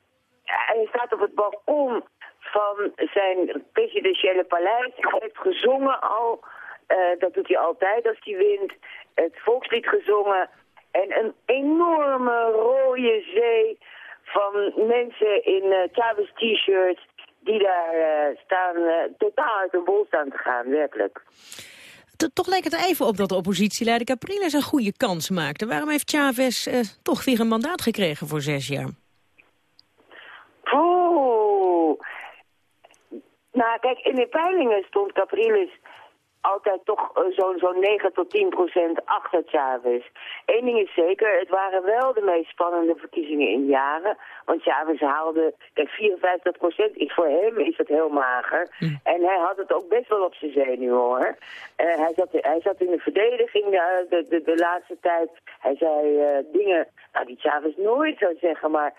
hij staat op het balkon van zijn presidentiële paleis. Hij heeft gezongen al, uh, dat doet hij altijd als hij wint, het volkslied gezongen. En een enorme rode zee van mensen in uh, Chavez t-shirts die daar uh, staan, totaal uit hun bol staan te gaan, werkelijk. toch leek het even op dat de oppositieleider Capriles een goede kans maakte. Waarom heeft Chavez uh, toch weer een mandaat gekregen voor zes jaar? Oeh. Nou, kijk, in de peilingen stond Capriles altijd toch uh, zo'n zo 9 tot 10 procent achter Chavez. Eén ding is zeker, het waren wel de meest spannende verkiezingen in jaren. Want Chavez haalde, kijk 54 procent is voor hem is het heel mager. Hm. En hij had het ook best wel op zijn zenuwen hoor. Uh, hij, zat, hij zat in de verdediging uh, de, de, de laatste tijd. Hij zei dingen nou, die Chavez nooit zou zeggen, maar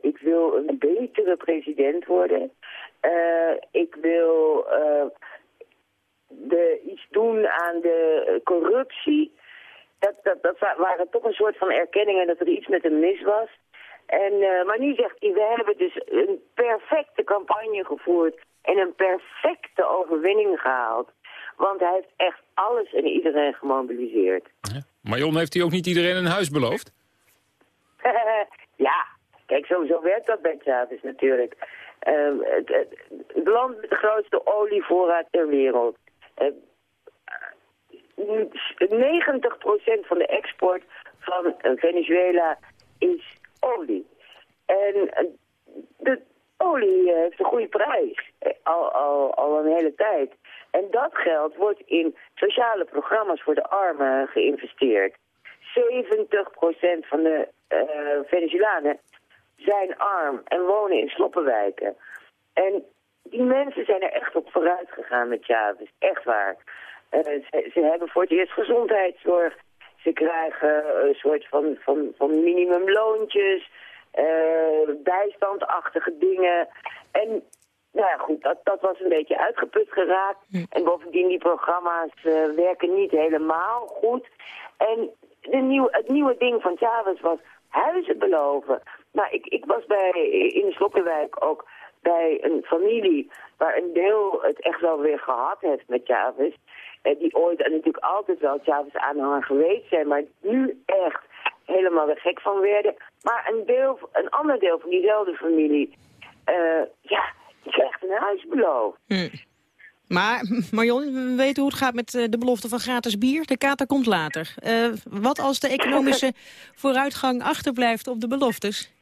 ik wil een betere president worden. ik wil de, iets doen aan de corruptie. Dat, dat, dat waren toch een soort van erkenningen dat er iets met hem mis was. En, uh, maar nu zegt hij, we hebben dus een perfecte campagne gevoerd en een perfecte overwinning gehaald. Want hij heeft echt alles en iedereen gemobiliseerd. Ja. Marion, heeft hij ook niet iedereen een huis beloofd? ja, kijk, sowieso werkt dat bij Chavez natuurlijk. Uh, het, het, het land met de grootste olievoorraad ter wereld. Uh, eh, 90% van de export van eh, Venezuela is olie. En eh, de olie heeft een goede prijs, al, al, al een hele tijd. En dat geld wordt in sociale programma's voor de armen geïnvesteerd. 70% van de uh, Venezolanen zijn arm en wonen in sloppenwijken. En die mensen zijn er echt op vooruit gegaan met Chavez. Echt waar. Uh, ze, ze, hebben voor het eerst gezondheidszorg. Ze krijgen een soort van, van, van minimumloontjes. Uh, bijstandachtige dingen. En nou ja, goed, dat, dat was een beetje uitgeput geraakt. En bovendien, die programma's uh, werken niet helemaal goed. En de nieuw, het nieuwe ding van Chavez was huizen beloven. Nou, ik, ik was bij, in Sloppenwijk ook bij een familie waar een deel het echt wel weer gehad heeft met Chavez. Eh, die ooit en natuurlijk altijd wel Chavez aanhanger geweest zijn, maar nu echt helemaal er gek van werden. Maar een, deel, een ander deel van diezelfde familie, uh, ja, die krijgt een huis beloofd. Hm. Maar Marion, we weten hoe het gaat met eh, de belofte van gratis bier. De kater komt later. Uh, wat als de economische vooruitgang achterblijft op de beloftes?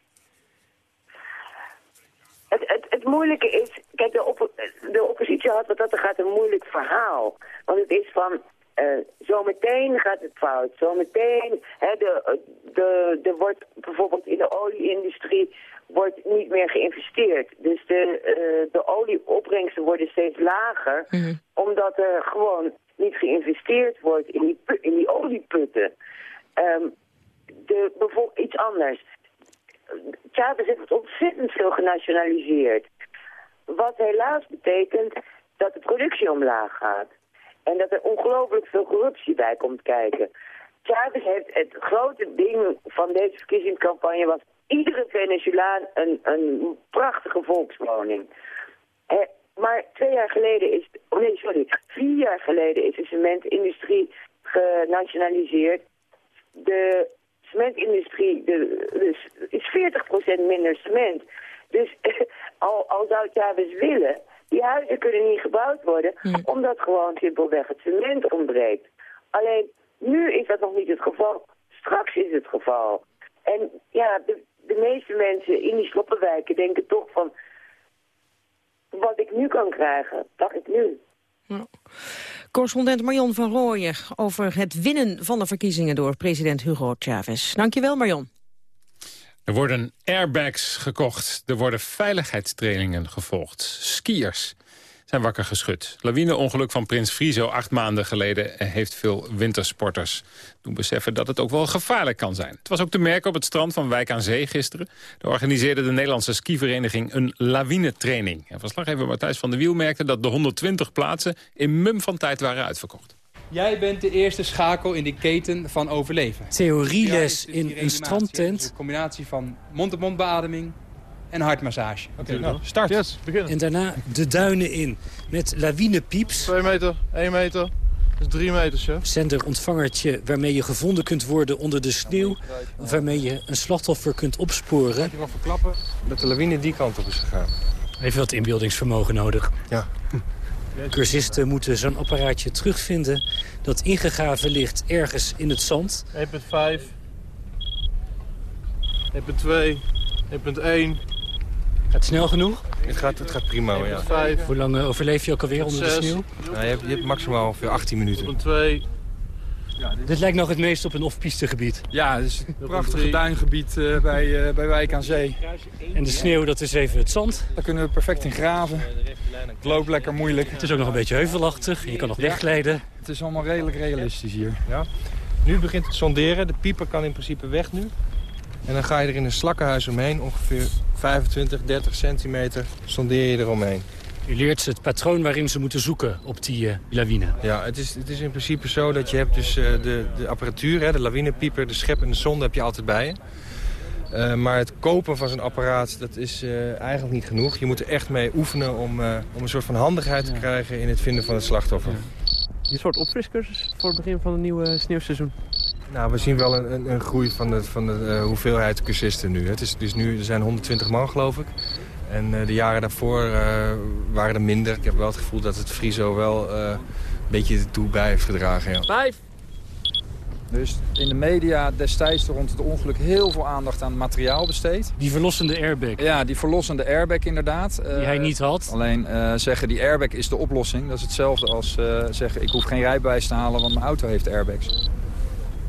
Het, het, het moeilijke is, kijk, de, op, de oppositie had wat dat er gaat een moeilijk verhaal. Want het is van, uh, zometeen gaat het fout. Zometeen, hè, de, de, er wordt bijvoorbeeld in de olieindustrie wordt niet meer geïnvesteerd. Dus de, uh, de olieopbrengsten worden steeds lager, mm -hmm. omdat er gewoon niet geïnvesteerd wordt in die, in die olieputten. Um, de, bijvoorbeeld iets anders. Chavez heeft ontzettend veel genationaliseerd. Wat helaas betekent dat de productie omlaag gaat. En dat er ongelooflijk veel corruptie bij komt kijken. Chavez heeft het grote ding van deze verkiezingscampagne was iedere Venezolaan een, een prachtige volkswoning. maar twee jaar geleden is, oh nee sorry, vier jaar geleden is de cementindustrie genationaliseerd. De cementindustrie de, dus is 40% minder cement. Dus al, al zou Chavez willen, die huizen kunnen niet gebouwd worden, hmm. omdat gewoon simpelweg het cement ontbreekt. Alleen, nu is dat nog niet het geval. Straks is het geval. En ja, de, de meeste mensen in die sloppenwijken denken toch van... wat ik nu kan krijgen, dat ik nu. Ja. Correspondent Marion van Rooyen over het winnen van de verkiezingen door president Hugo Chavez. Dankjewel Marion. Er worden airbags gekocht, er worden veiligheidstrainingen gevolgd. Skiers zijn wakker geschud. Lawineongeluk van Prins Frizo acht maanden geleden... heeft veel wintersporters doen beseffen dat het ook wel gevaarlijk kan zijn. Het was ook te merken op het strand van Wijk aan Zee gisteren. Daar organiseerde de Nederlandse skivereniging een lawinetraining. En verslaggever Matthijs van der Wiel merkte dat de 120 plaatsen... in mum van tijd waren uitverkocht. Jij bent de eerste schakel in de keten van overleven. Theorieles in een strandtent. Een combinatie van mond-op-mond beademing en hartmassage. Oké, okay, nou, start. Yes, beginnen. En daarna de duinen in met lawinepieps. 2 meter, 1 meter, dat is 3 meter, chef. Zender-ontvangertje waarmee je gevonden kunt worden onder de sneeuw. Waarmee je een slachtoffer kunt opsporen. Moet je wel verklappen dat de lawine die kant op is gegaan. Even wat inbeeldingsvermogen nodig. Ja. Cursisten moeten zo'n apparaatje terugvinden dat ingegraven ligt ergens in het zand. 1.5. 1.2. 1.1. Gaat snel genoeg? Het gaat, het gaat prima, ja. 1.5. Hoe lang eh, overleef je ook alweer onder de sneeuw? Nou, je, hebt, je hebt maximaal ongeveer 18 minuten. 1.2. Dit lijkt nog het meest op een off-piste gebied. Ja, het is een prachtige duingebied eh, bij, eh, bij Wijk aan Zee. En de sneeuw, dat is even het zand. Daar kunnen we perfect in graven. Het loopt lekker moeilijk. Het is ook nog een beetje heuvelachtig. Je kan nog wegglijden. Het is allemaal redelijk realistisch hier. Ja. Nu begint het sonderen. De pieper kan in principe weg nu. En dan ga je er in een slakkenhuis omheen. Ongeveer 25, 30 centimeter sondeer je eromheen. U leert het patroon waarin ze moeten zoeken op die eh, lawine. Ja, het is, het is in principe zo dat je hebt dus eh, de, de apparatuur, hè, de lawinepieper, de schep en de zonde heb je altijd bij je. Eh, maar het kopen van zo'n apparaat, dat is eh, eigenlijk niet genoeg. Je moet er echt mee oefenen om, eh, om een soort van handigheid te krijgen in het vinden van het slachtoffer. Een soort opfriscursus voor het begin van het nieuwe sneeuwseizoen. Nou, we zien wel een, een, een groei van de, van de eh, hoeveelheid cursisten nu. Het is, het is nu. Er zijn 120 man, geloof ik. En eh, de jaren daarvoor eh, waren er minder. Ik heb wel het gevoel dat het Friso wel eh, een beetje ertoe bij heeft gedragen. Ja. Vijf. Dus in de media destijds rond het ongeluk heel veel aandacht aan materiaal besteed. Die verlossende airbag. Ja, die verlossende airbag inderdaad. Die hij niet had. Alleen eh, zeggen die airbag is de oplossing. Dat is hetzelfde als eh, zeggen ik hoef geen rijbewijs te halen want mijn auto heeft airbags.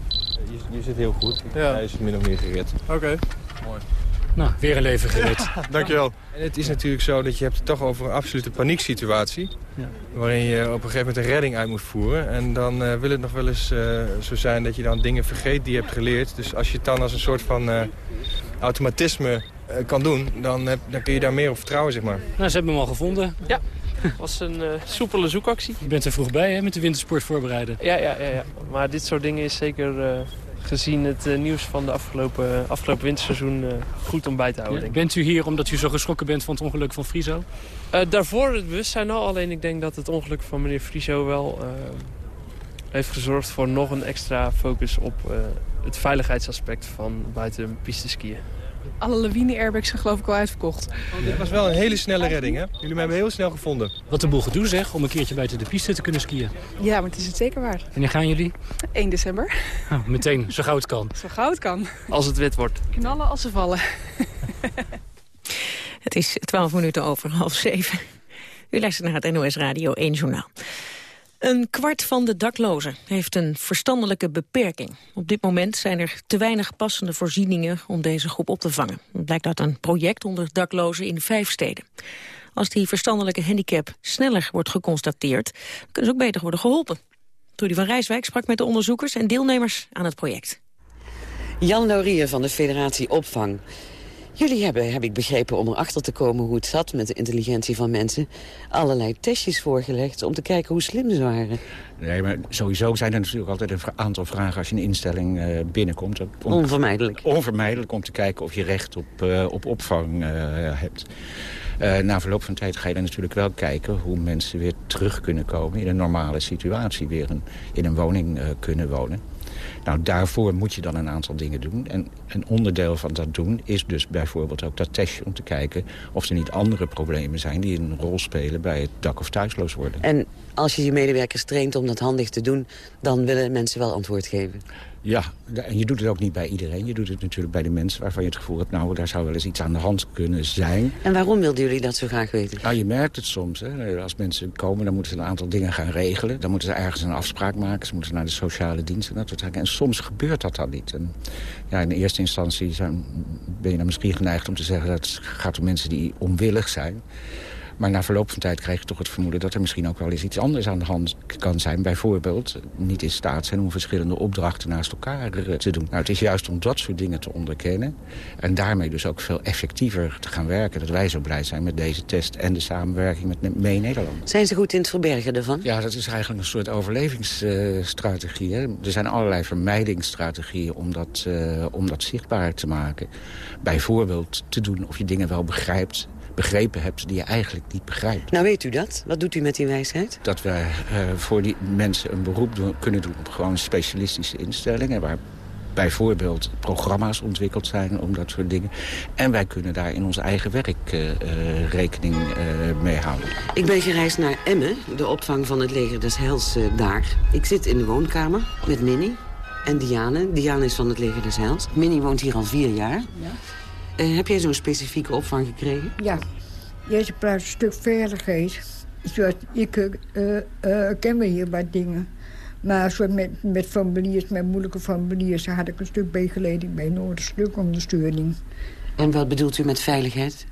Je, je zit heel goed. Ja. Hij is min of meer gered. Oké. Mooi. Nou, weer een leven gered. Dankjewel. En het is natuurlijk zo dat je hebt het toch over een absolute panieksituatie. Ja. Waarin je op een gegeven moment een redding uit moet voeren. En dan eh, wil het nog wel eens eh, zo zijn dat je dan dingen vergeet die je hebt geleerd. Dus als je het dan als een soort van eh, automatisme kan doen, dan, heb, dan kun je daar meer op vertrouwen, zeg maar. Nou, ze hebben hem al gevonden. Ja, was een eh, soepele zoekactie. Je bent er vroeg bij hè, met de wintersport voorbereiden. Ja, ja, ja, ja. Maar dit soort dingen is zeker eh, gezien het eh, nieuws van de afgelopen, afgelopen winterseizoen eh, goed om bij te houden. Ja, denk ik. bent u hier omdat u zo geschrokken bent van het ongeluk van Friso? Eh, daarvoor het bewustzijn al, alleen ik denk dat het ongeluk van meneer Friso wel heeft gezorgd voor nog een extra focus op het veiligheidsaspect van buiten piste skiën. Alle lawine-airbags zijn geloof ik al uitverkocht. Dit was wel een hele snelle redding, hè? Jullie hebben hem heel snel gevonden. Wat een boel gedoe zeg, om een keertje buiten de piste te kunnen skiën. Ja, maar het is het zeker waard. Wanneer gaan jullie? 1 december. Oh, meteen, zo gauw het kan. Zo gauw het kan. Als het wit wordt. Knallen als ze vallen. Het is 12 minuten over half zeven. U luistert naar het NOS Radio 1 Journaal. Een kwart van de daklozen heeft een verstandelijke beperking. Op dit moment zijn er te weinig passende voorzieningen om deze groep op te vangen. Dat blijkt uit een project onder daklozen in vijf steden. Als die verstandelijke handicap sneller wordt geconstateerd, kunnen ze ook beter worden geholpen. Trudy van Rijswijk sprak met de onderzoekers en deelnemers aan het project. Jan Laurier van de Federatie Opvang. Jullie hebben, heb ik begrepen, om erachter te komen hoe het zat met de intelligentie van mensen... allerlei testjes voorgelegd om te kijken hoe slim ze waren. Nee, maar sowieso zijn er natuurlijk altijd een aantal vragen als je een instelling eh, binnenkomt. Om- Onvermijdelijk. Onvermijdelijk om te kijken of je recht op, eh, op opvang eh, hebt. Na verloop van tijd ga je dan natuurlijk wel kijken hoe mensen weer terug kunnen komen... in een normale situatie, weer een, in een woning kunnen wonen. Nou, daarvoor moet je dan een aantal dingen doen. En een onderdeel van dat doen is dus bijvoorbeeld ook dat testje... om te kijken of er niet andere problemen zijn die een rol spelen... bij het dak- of thuisloos worden. En als je je medewerkers traint om dat handig te doen... dan willen mensen wel antwoord geven. Ja, en je doet het ook niet bij iedereen. Je doet het natuurlijk bij de mensen waarvan je het gevoel hebt... nou, daar zou wel eens iets aan de hand kunnen zijn. En waarom wilden jullie dat zo graag weten? Nou, je merkt het soms. Hè. Als mensen komen, dan moeten ze een aantal dingen gaan regelen. Dan moeten ze ergens een afspraak maken. Ze moeten naar de sociale dienst en dat soort dingen. En soms gebeurt dat dan niet. En ja, in de eerste instantie zijn, ben je dan misschien geneigd om te zeggen... dat het gaat om mensen die onwillig zijn. Maar na verloop van tijd krijg je toch het vermoeden... dat er misschien ook wel eens iets anders aan de hand kan zijn. Bijvoorbeeld niet in staat zijn om verschillende opdrachten naast elkaar te doen. Nou, het is juist om dat soort dingen te onderkennen... en daarmee dus ook veel effectiever te gaan werken... dat wij zo blij zijn met deze test en de samenwerking met Mee Nederland. Zijn ze goed in het verbergen ervan? Ja, dat is eigenlijk een soort overlevingsstrategie. hè. Er zijn allerlei vermijdingsstrategieën om dat, eh, om dat zichtbaar te maken. Bijvoorbeeld te doen of je dingen wel begrijpt, begrepen hebt die je eigenlijk niet begrijpt. Nou, weet u dat? Wat doet u met die wijsheid? Dat wij eh, voor die mensen een beroep doen- kunnen doen op gewoon specialistische instellingen... waar bijvoorbeeld programma's ontwikkeld zijn om dat soort dingen. En wij kunnen daar in ons eigen werk uh, rekening mee houden. Ik ben gereisd naar Emmen, de opvang van het leger des Heils daar. Ik zit in de woonkamer met Minnie en Diane. Diane is van het leger des Heils. Minnie woont hier al vier jaar. Ja. Heb jij zo'n specifieke opvang gekregen? Ja, Deze praat een stuk veiligheid. Zoals ik uh, uh, ken me hier wat dingen. Maar met, met formuliers, met moeilijke formuliers... had ik een stuk begeleiding bij nodig, een stuk ondersteuning. En wat bedoelt u met veiligheid?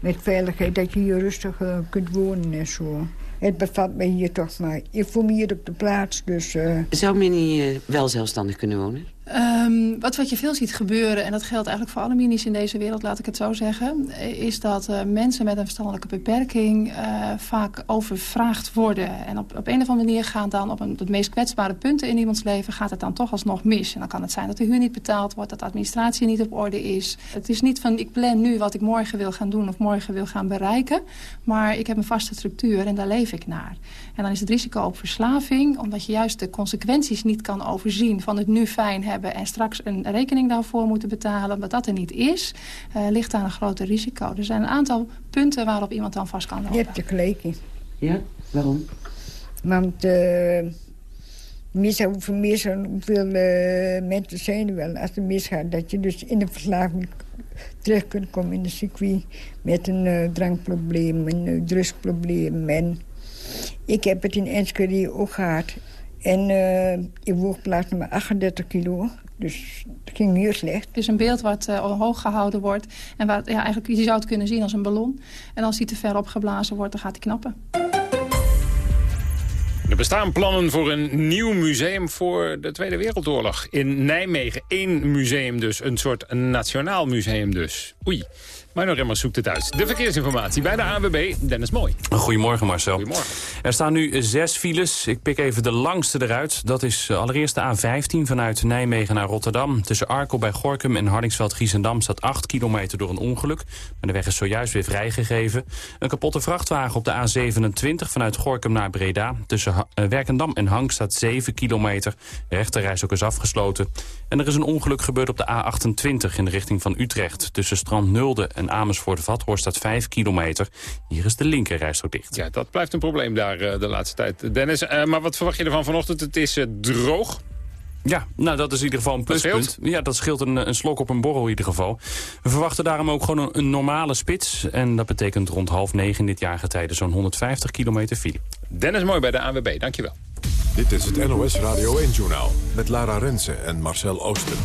Met veiligheid, dat je hier rustig kunt wonen en zo. Het bevalt me hier toch maar. Ik voel me hier op de plaats, dus... Zou Minnie wel zelfstandig kunnen wonen? Um, wat, wat je veel ziet gebeuren, en dat geldt eigenlijk voor alle minis in deze wereld, laat ik het zo zeggen, is dat uh, mensen met een verstandelijke beperking uh, vaak overvraagd worden. En op, op een of andere manier gaan dan op een, de meest kwetsbare punten in iemands leven gaat het dan toch alsnog mis. En dan kan het zijn dat de huur niet betaald wordt, dat de administratie niet op orde is. Het is niet van ik plan nu wat ik morgen wil gaan doen of morgen wil gaan bereiken, maar ik heb een vaste structuur en daar leef ik naar. En dan is het risico op verslaving, omdat je juist de consequenties niet kan overzien van het nu fijn hebben en straks een rekening daarvoor moeten betalen... omdat dat er niet is, uh, ligt daar een groter risico. Er zijn een aantal punten waarop iemand dan vast kan lopen. Je hebt je gelijk Ja, waarom? Want uh, mis, hoeveel, mis, hoeveel uh, mensen zijn er wel als het misgaat... dat je dus in de verslaving terug kunt komen in de circuit... met een uh, drankprobleem, een uh, drugsprobleem. En ik heb het in Enschede ook gehad. En uh, ik woog plaats nummer 38 kilo. Dus het ging heel slecht. Het is een beeld wat uh, hoog gehouden wordt. En waar, ja, eigenlijk, je zou het kunnen zien als een ballon. En als die te ver opgeblazen wordt, dan gaat hij knappen. Er bestaan plannen voor een nieuw museum voor de Tweede Wereldoorlog. In Nijmegen één museum dus, een soort nationaal museum dus. Oei. Maar nog zoekt het uit. De verkeersinformatie bij de ANWB, Dennis Mooi. Goedemorgen Marcel. Goedemorgen. Er staan nu zes files. Ik pik even de langste eruit. Dat is allereerst de A15 vanuit Nijmegen naar Rotterdam. Tussen Arkel bij Gorkum en Hardingsveld-Giessendam staat 8 kilometer door een ongeluk. Maar de weg is zojuist weer vrijgegeven. Een kapotte vrachtwagen op de A27 vanuit Gorkum naar Breda. Tussen Werkendam en Hank staat 7 kilometer. De rechterreis ook is afgesloten. En er is een ongeluk gebeurd op de A28 in de richting van Utrecht. Tussen Strand Nulde en Amersfoort-Vathorst staat 5 kilometer. Hier is de linkerrijstrook dicht. Ja, dat blijft een probleem daar uh, de laatste tijd. Dennis, uh, maar wat verwacht je ervan vanochtend? Het is uh, droog. Ja, nou dat is in ieder geval een pluspunt. Dat ja, dat scheelt een, een, slok op een borrel in ieder geval. We verwachten daarom ook gewoon een, een normale spits. En dat betekent rond half negen in dit jaargetijde zo'n 150 kilometer file. Dennis Mooi bij de ANWB, dankjewel. Dit is het NOS Radio 1-journaal met Lara Rensen en Marcel Oosten.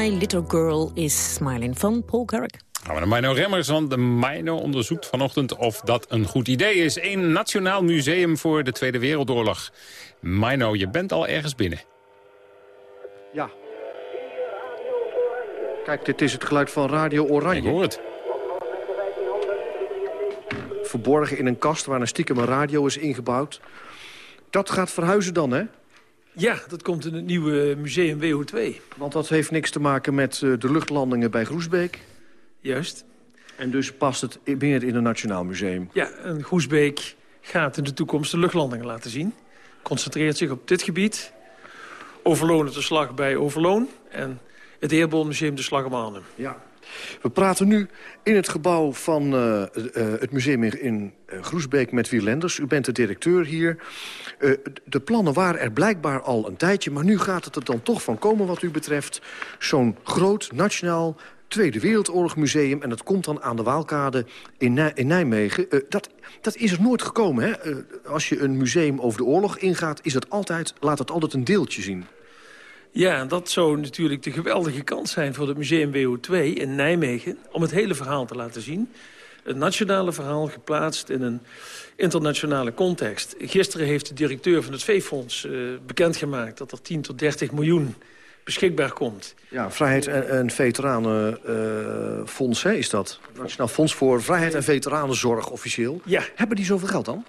My Little Girl Is Smiling van Paul Carrick. Gaan we naar Mino Remmers, want de Mino onderzoekt vanochtend of dat een goed idee is. Een nationaal museum voor de Tweede Wereldoorlog. Mino, je bent al ergens binnen. Ja. Kijk, dit is het geluid van Radio Oranje. Ik hoor het. Verborgen in een kast waar een stiekem een radio is ingebouwd. Dat gaat verhuizen dan, hè? Ja, dat komt in het nieuwe museum WO2. Want dat heeft niks te maken met eh, de luchtlandingen bij Groesbeek. Juist. En dus past het meer in een Nationaal Museum. Ja, en Groesbeek gaat in de toekomst de luchtlandingen laten zien. Concentreert zich op dit gebied. Overloon de slag bij Overloon. En het Eerbolmuseum de slag om Arnhem. Ja. We praten nu in het gebouw van uh, uh, het museum in uh, Groesbeek met Wielenders. U bent de directeur hier. de plannen waren er blijkbaar al een tijdje... maar nu gaat het er dan toch van komen wat u betreft. Zo'n groot nationaal Tweede Wereldoorlog Museum... en dat komt dan aan de Waalkade in Nijmegen. dat, dat is er nooit gekomen. Hè? als je een museum over de oorlog ingaat... Is het altijd, laat het altijd een deeltje zien. Ja, dat zou natuurlijk de geweldige kans zijn voor het Museum WO2 in Nijmegen... om het hele verhaal te laten zien. Het nationale verhaal geplaatst in een internationale context. Gisteren heeft de directeur van het V-fonds uh, bekendgemaakt... dat er 10 tot 30 miljoen beschikbaar komt. Ja, Vrijheid en, en Veteranenfonds uh, is dat. Nationaal Fonds voor Vrijheid en Veteranenzorg officieel. Ja. Hebben die zoveel geld dan?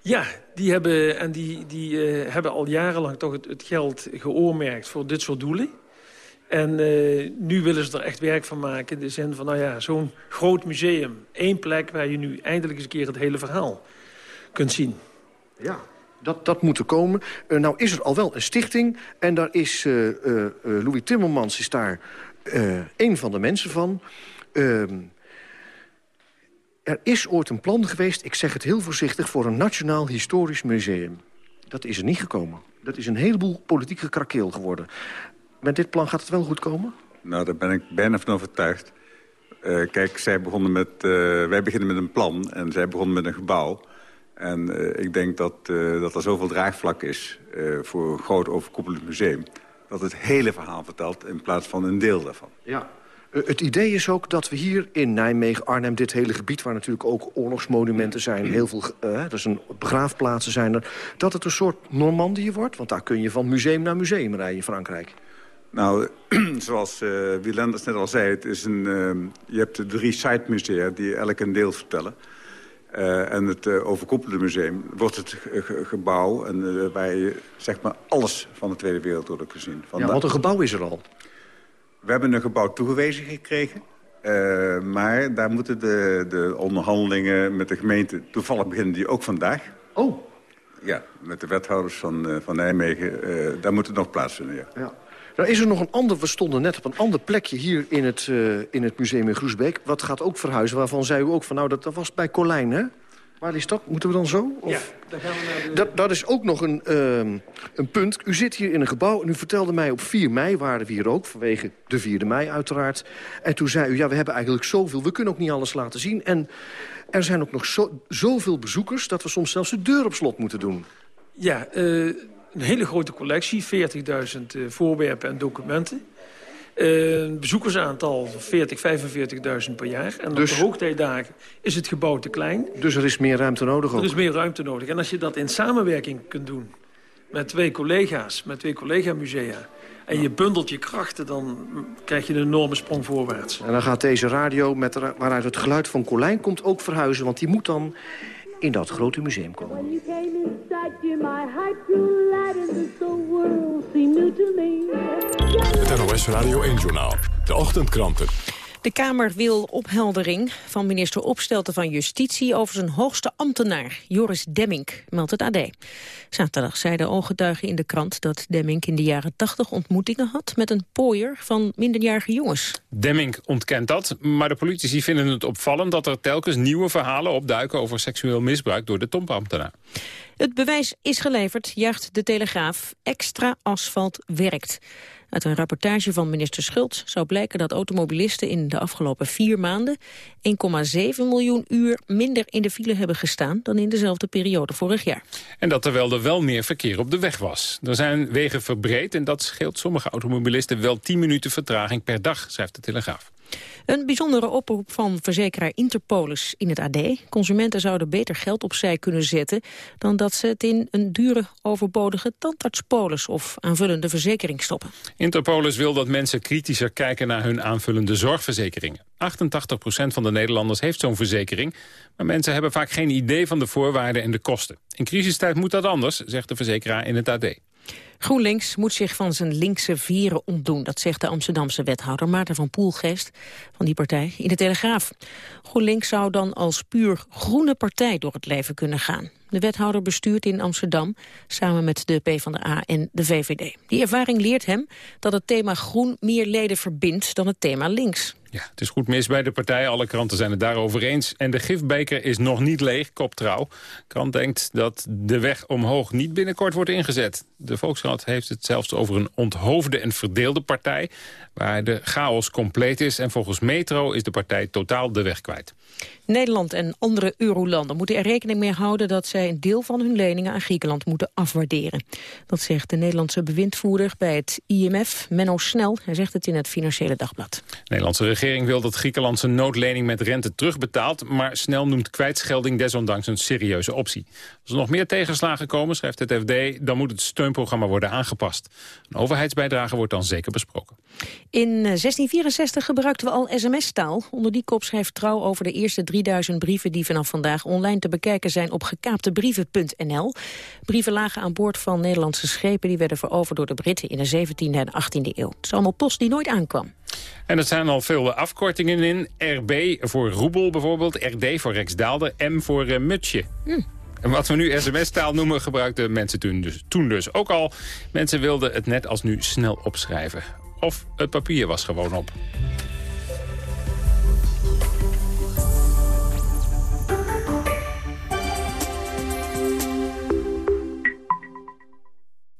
Ja, die hebben, en die, die uh, hebben al jarenlang toch het, het, geld geoormerkt voor dit soort doelen. En uh, nu willen ze er echt werk van maken. In de zin van, nou ja, zo'n groot museum. één plek waar je nu eindelijk eens een keer het hele verhaal kunt zien. Ja, dat, dat moet er komen. Uh, nou is er al wel een stichting. En daar is Louis Timmermans is daar een van de mensen van. Ehm, er is ooit een plan geweest, ik zeg het heel voorzichtig... voor een Nationaal Historisch Museum. Dat is er niet gekomen. Dat is een heleboel politiek gekrakeel geworden. Met dit plan gaat het wel goed komen? Nou, daar ben ik bijna van overtuigd. Uh, kijk, zij begonnen met, uh, wij beginnen met een plan en zij begonnen met een gebouw. En uh, ik denk dat, dat er zoveel draagvlak is voor een groot overkoepelend museum... dat het hele verhaal vertelt in plaats van een deel daarvan. Ja, het idee is ook dat we hier in Nijmegen, Arnhem... dit hele gebied waar natuurlijk ook oorlogsmonumenten zijn... heel veel uh, dus een begraafplaatsen zijn er... dat het een soort Normandië wordt? Want daar kun je van museum naar museum rijden in Frankrijk. Nou, zoals uh, Wielenders net al zei... Het is een, je hebt de drie site-musea die elk een deel vertellen... Uh, en het uh, overkoepelende museum wordt het ge gebouw... En, uh, waar je zeg maar alles van de Tweede Wereldoorlog kunt zien. Ja, want een gebouw is er al. We hebben een gebouw toegewezen gekregen. Uh, maar daar moeten de, de onderhandelingen met de gemeente toevallig beginnen die ook vandaag. Oh. Ja, met de wethouders van, uh, van Nijmegen. Uh, daar moet het nog plaatsvinden, ja. ja. Nou is er nog een ander, we stonden net op een ander plekje hier in het, in het museum in Groesbeek. Wat gaat ook verhuizen, waarvan zei u ook van nou dat, dat was bij Colijn hè? Waar is dat? Moeten we dan zo? Of? Ja, gaan we naar de... dat, dat is ook nog een, uh, een punt. U zit hier in een gebouw en u vertelde mij op 4 mei waren we hier ook. Vanwege de 4e mei uiteraard. En toen zei u, ja, we hebben eigenlijk zoveel. We kunnen ook niet alles laten zien. En er zijn ook nog zo, zoveel bezoekers... dat we soms zelfs de deur op slot moeten doen. Ja, uh, een hele grote collectie. 40.000 uh, voorwerpen en documenten. Uh, een bezoekersaantal van 40, 45.000 per jaar. En dus, op de hoogtijdagen is het gebouw te klein. Dus er is meer ruimte nodig ook? Er is meer ruimte nodig. En als je dat in samenwerking kunt doen met twee collega's, met twee collega-musea... en je bundelt je krachten, dan krijg je een enorme sprong voorwaarts. En dan gaat deze radio, met, waaruit het geluid van Colijn komt, ook verhuizen. Want die moet dan in dat grote museum komen. Het NOS Radio 1-journaal. De ochtendkranten. De Kamer wil opheldering van minister Opstelten van Justitie over zijn hoogste ambtenaar, Joris Demmink, meldt het AD. Zaterdag zeiden ooggetuigen in de krant dat Demmink in de jaren 80 ontmoetingen had met een pooier van minderjarige jongens. Demmink ontkent dat, maar de politici vinden het opvallend dat er telkens nieuwe verhalen opduiken over seksueel misbruik door de topambtenaar. Het bewijs is geleverd, juicht de Telegraaf. Extra asfalt werkt. Uit een rapportage van minister Schultz zou blijken dat automobilisten in de afgelopen vier maanden 1,7 miljoen uur minder in de file hebben gestaan dan in dezelfde periode vorig jaar. En dat terwijl er wel meer verkeer op de weg was. Er zijn wegen verbreed en dat scheelt sommige automobilisten wel 10 minuten vertraging per dag, schrijft de Telegraaf. Een bijzondere oproep van verzekeraar Interpolis in het AD. Consumenten zouden beter geld opzij kunnen zetten... dan dat ze het in een dure, overbodige tandartspolis... of aanvullende verzekering stoppen. Interpolis wil dat mensen kritischer kijken naar hun aanvullende zorgverzekeringen. 88% van de Nederlanders heeft zo'n verzekering... maar mensen hebben vaak geen idee van de voorwaarden en de kosten. In crisistijd moet dat anders, zegt de verzekeraar in het AD. GroenLinks moet zich van zijn linkse vieren ontdoen. Dat zegt de Amsterdamse wethouder Maarten van Poelgeest van die partij in de Telegraaf. GroenLinks zou dan als puur groene partij door het leven kunnen gaan. De wethouder bestuurt in Amsterdam samen met de PvdA en de VVD. Die ervaring leert hem dat het thema groen meer leden verbindt dan het thema links. Ja, het is goed mis bij de partij. Alle kranten zijn het daarover eens. En de gifbeker is nog niet leeg, kop trouw. Krant denkt dat de weg omhoog niet binnenkort wordt ingezet. De Volkskrant heeft het zelfs over een onthoofde en verdeelde partij... waar de chaos compleet is. En volgens Metro is de partij totaal de weg kwijt. Nederland en andere eurolanden moeten er rekening mee houden dat zij een deel van hun leningen aan Griekenland moeten afwaarderen. Dat zegt de Nederlandse bewindvoerder bij het IMF, Menno Snel. Hij zegt het in het Financiële Dagblad. De Nederlandse regering wil dat Griekenland zijn noodlening met rente terugbetaalt, maar Snel noemt kwijtschelding desondanks een serieuze optie. Als er nog meer tegenslagen komen, schrijft het FD, dan moet het steunprogramma worden aangepast. Een overheidsbijdrage wordt dan zeker besproken. In 1664 gebruikten we al sms-taal. Onder die kop schrijft Trouw over de eerste 3000 brieven die vanaf vandaag online te bekijken zijn op gekaaptebrieven.nl. Brieven lagen aan boord van Nederlandse schepen die werden veroverd door de Britten in de 17e en 18e eeuw. Het is allemaal post die nooit aankwam. En er zijn al veel afkortingen in. RB voor roebel bijvoorbeeld, RD voor Rexdaalde, M voor uh, mutsje. Hm. En wat we nu sms-taal noemen, gebruikten mensen toen dus, toen dus ook al. Mensen wilden het net als nu snel opschrijven. Of het papier was gewoon op.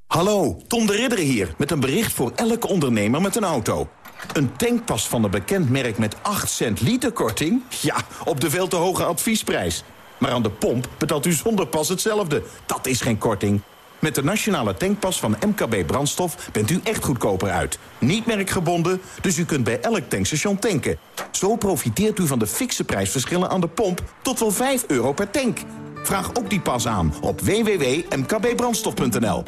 Hallo, Tom de Ridder hier met een bericht voor elke ondernemer met een auto. Een tankpas van een bekend merk met 8 cent liter korting? Ja, op de veel te hoge adviesprijs. Maar aan de pomp betaalt u zonder pas hetzelfde. Dat is geen korting. Met de nationale tankpas van MKB Brandstof bent u echt goedkoper uit. Niet merkgebonden, dus u kunt bij elk tankstation tanken. Zo profiteert u van de fikse prijsverschillen aan de pomp tot wel 5 euro per tank. Vraag ook die pas aan op www.mkbbrandstof.nl.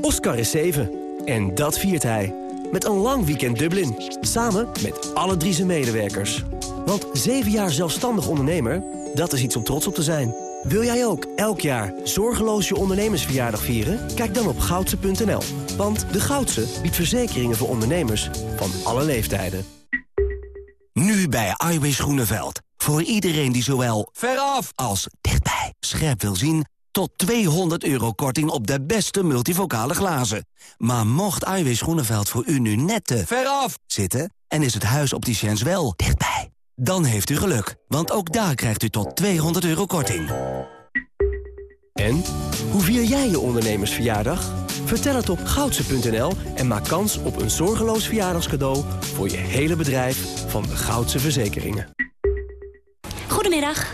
Oscar is 7 en dat viert hij. Met een lang weekend Dublin, samen met alle drie zijn medewerkers. Want 7 jaar zelfstandig ondernemer, dat is iets om trots op te zijn. Wil jij ook elk jaar zorgeloos je ondernemersverjaardag vieren? Kijk dan op goudse.nl. Want de Goudse biedt verzekeringen voor ondernemers van alle leeftijden. Nu bij Iwis Groeneveld. Voor iedereen die zowel veraf als dichtbij scherp wil zien... tot 200 euro korting op de beste multivocale glazen. Maar mocht Iwis Groeneveld voor u nu net te veraf zitten... en is het huis opticiens wel dichtbij... dan heeft u geluk, want ook daar krijgt u tot 200 euro korting. En? Hoe vier jij je ondernemersverjaardag? Vertel het op goudse.nl en maak kans op een zorgeloos verjaardagscadeau... voor je hele bedrijf van de Goudse Verzekeringen. Goedemiddag.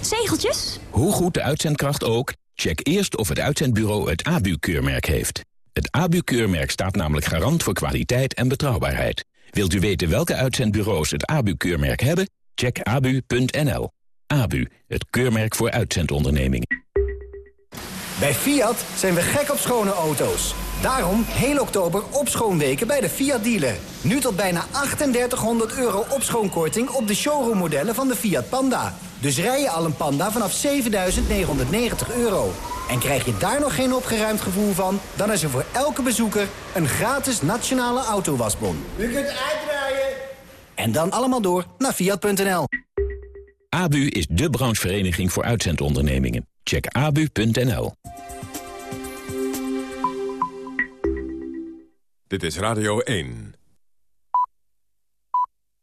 Zegeltjes? Hoe goed de uitzendkracht ook, check eerst of het uitzendbureau het ABU-keurmerk heeft. Het ABU-keurmerk staat namelijk garant voor kwaliteit en betrouwbaarheid. Wilt u weten welke uitzendbureaus het ABU-keurmerk hebben? Check abu.nl. ABU, het keurmerk voor uitzendondernemingen. Bij Fiat zijn we gek op schone auto's. Daarom heel oktober opschoonweken bij de Fiat dealer. Nu tot bijna 3800 euro opschoonkorting op de showroommodellen van de Fiat Panda. Dus rij je al een Panda vanaf 7990 euro. En krijg je daar nog geen opgeruimd gevoel van... dan is er voor elke bezoeker een gratis nationale autowasbon. U kunt uitdraaien. En dan allemaal door naar Fiat.nl. ABU is de branchevereniging voor uitzendondernemingen. Check abu.nl. Dit is Radio 1.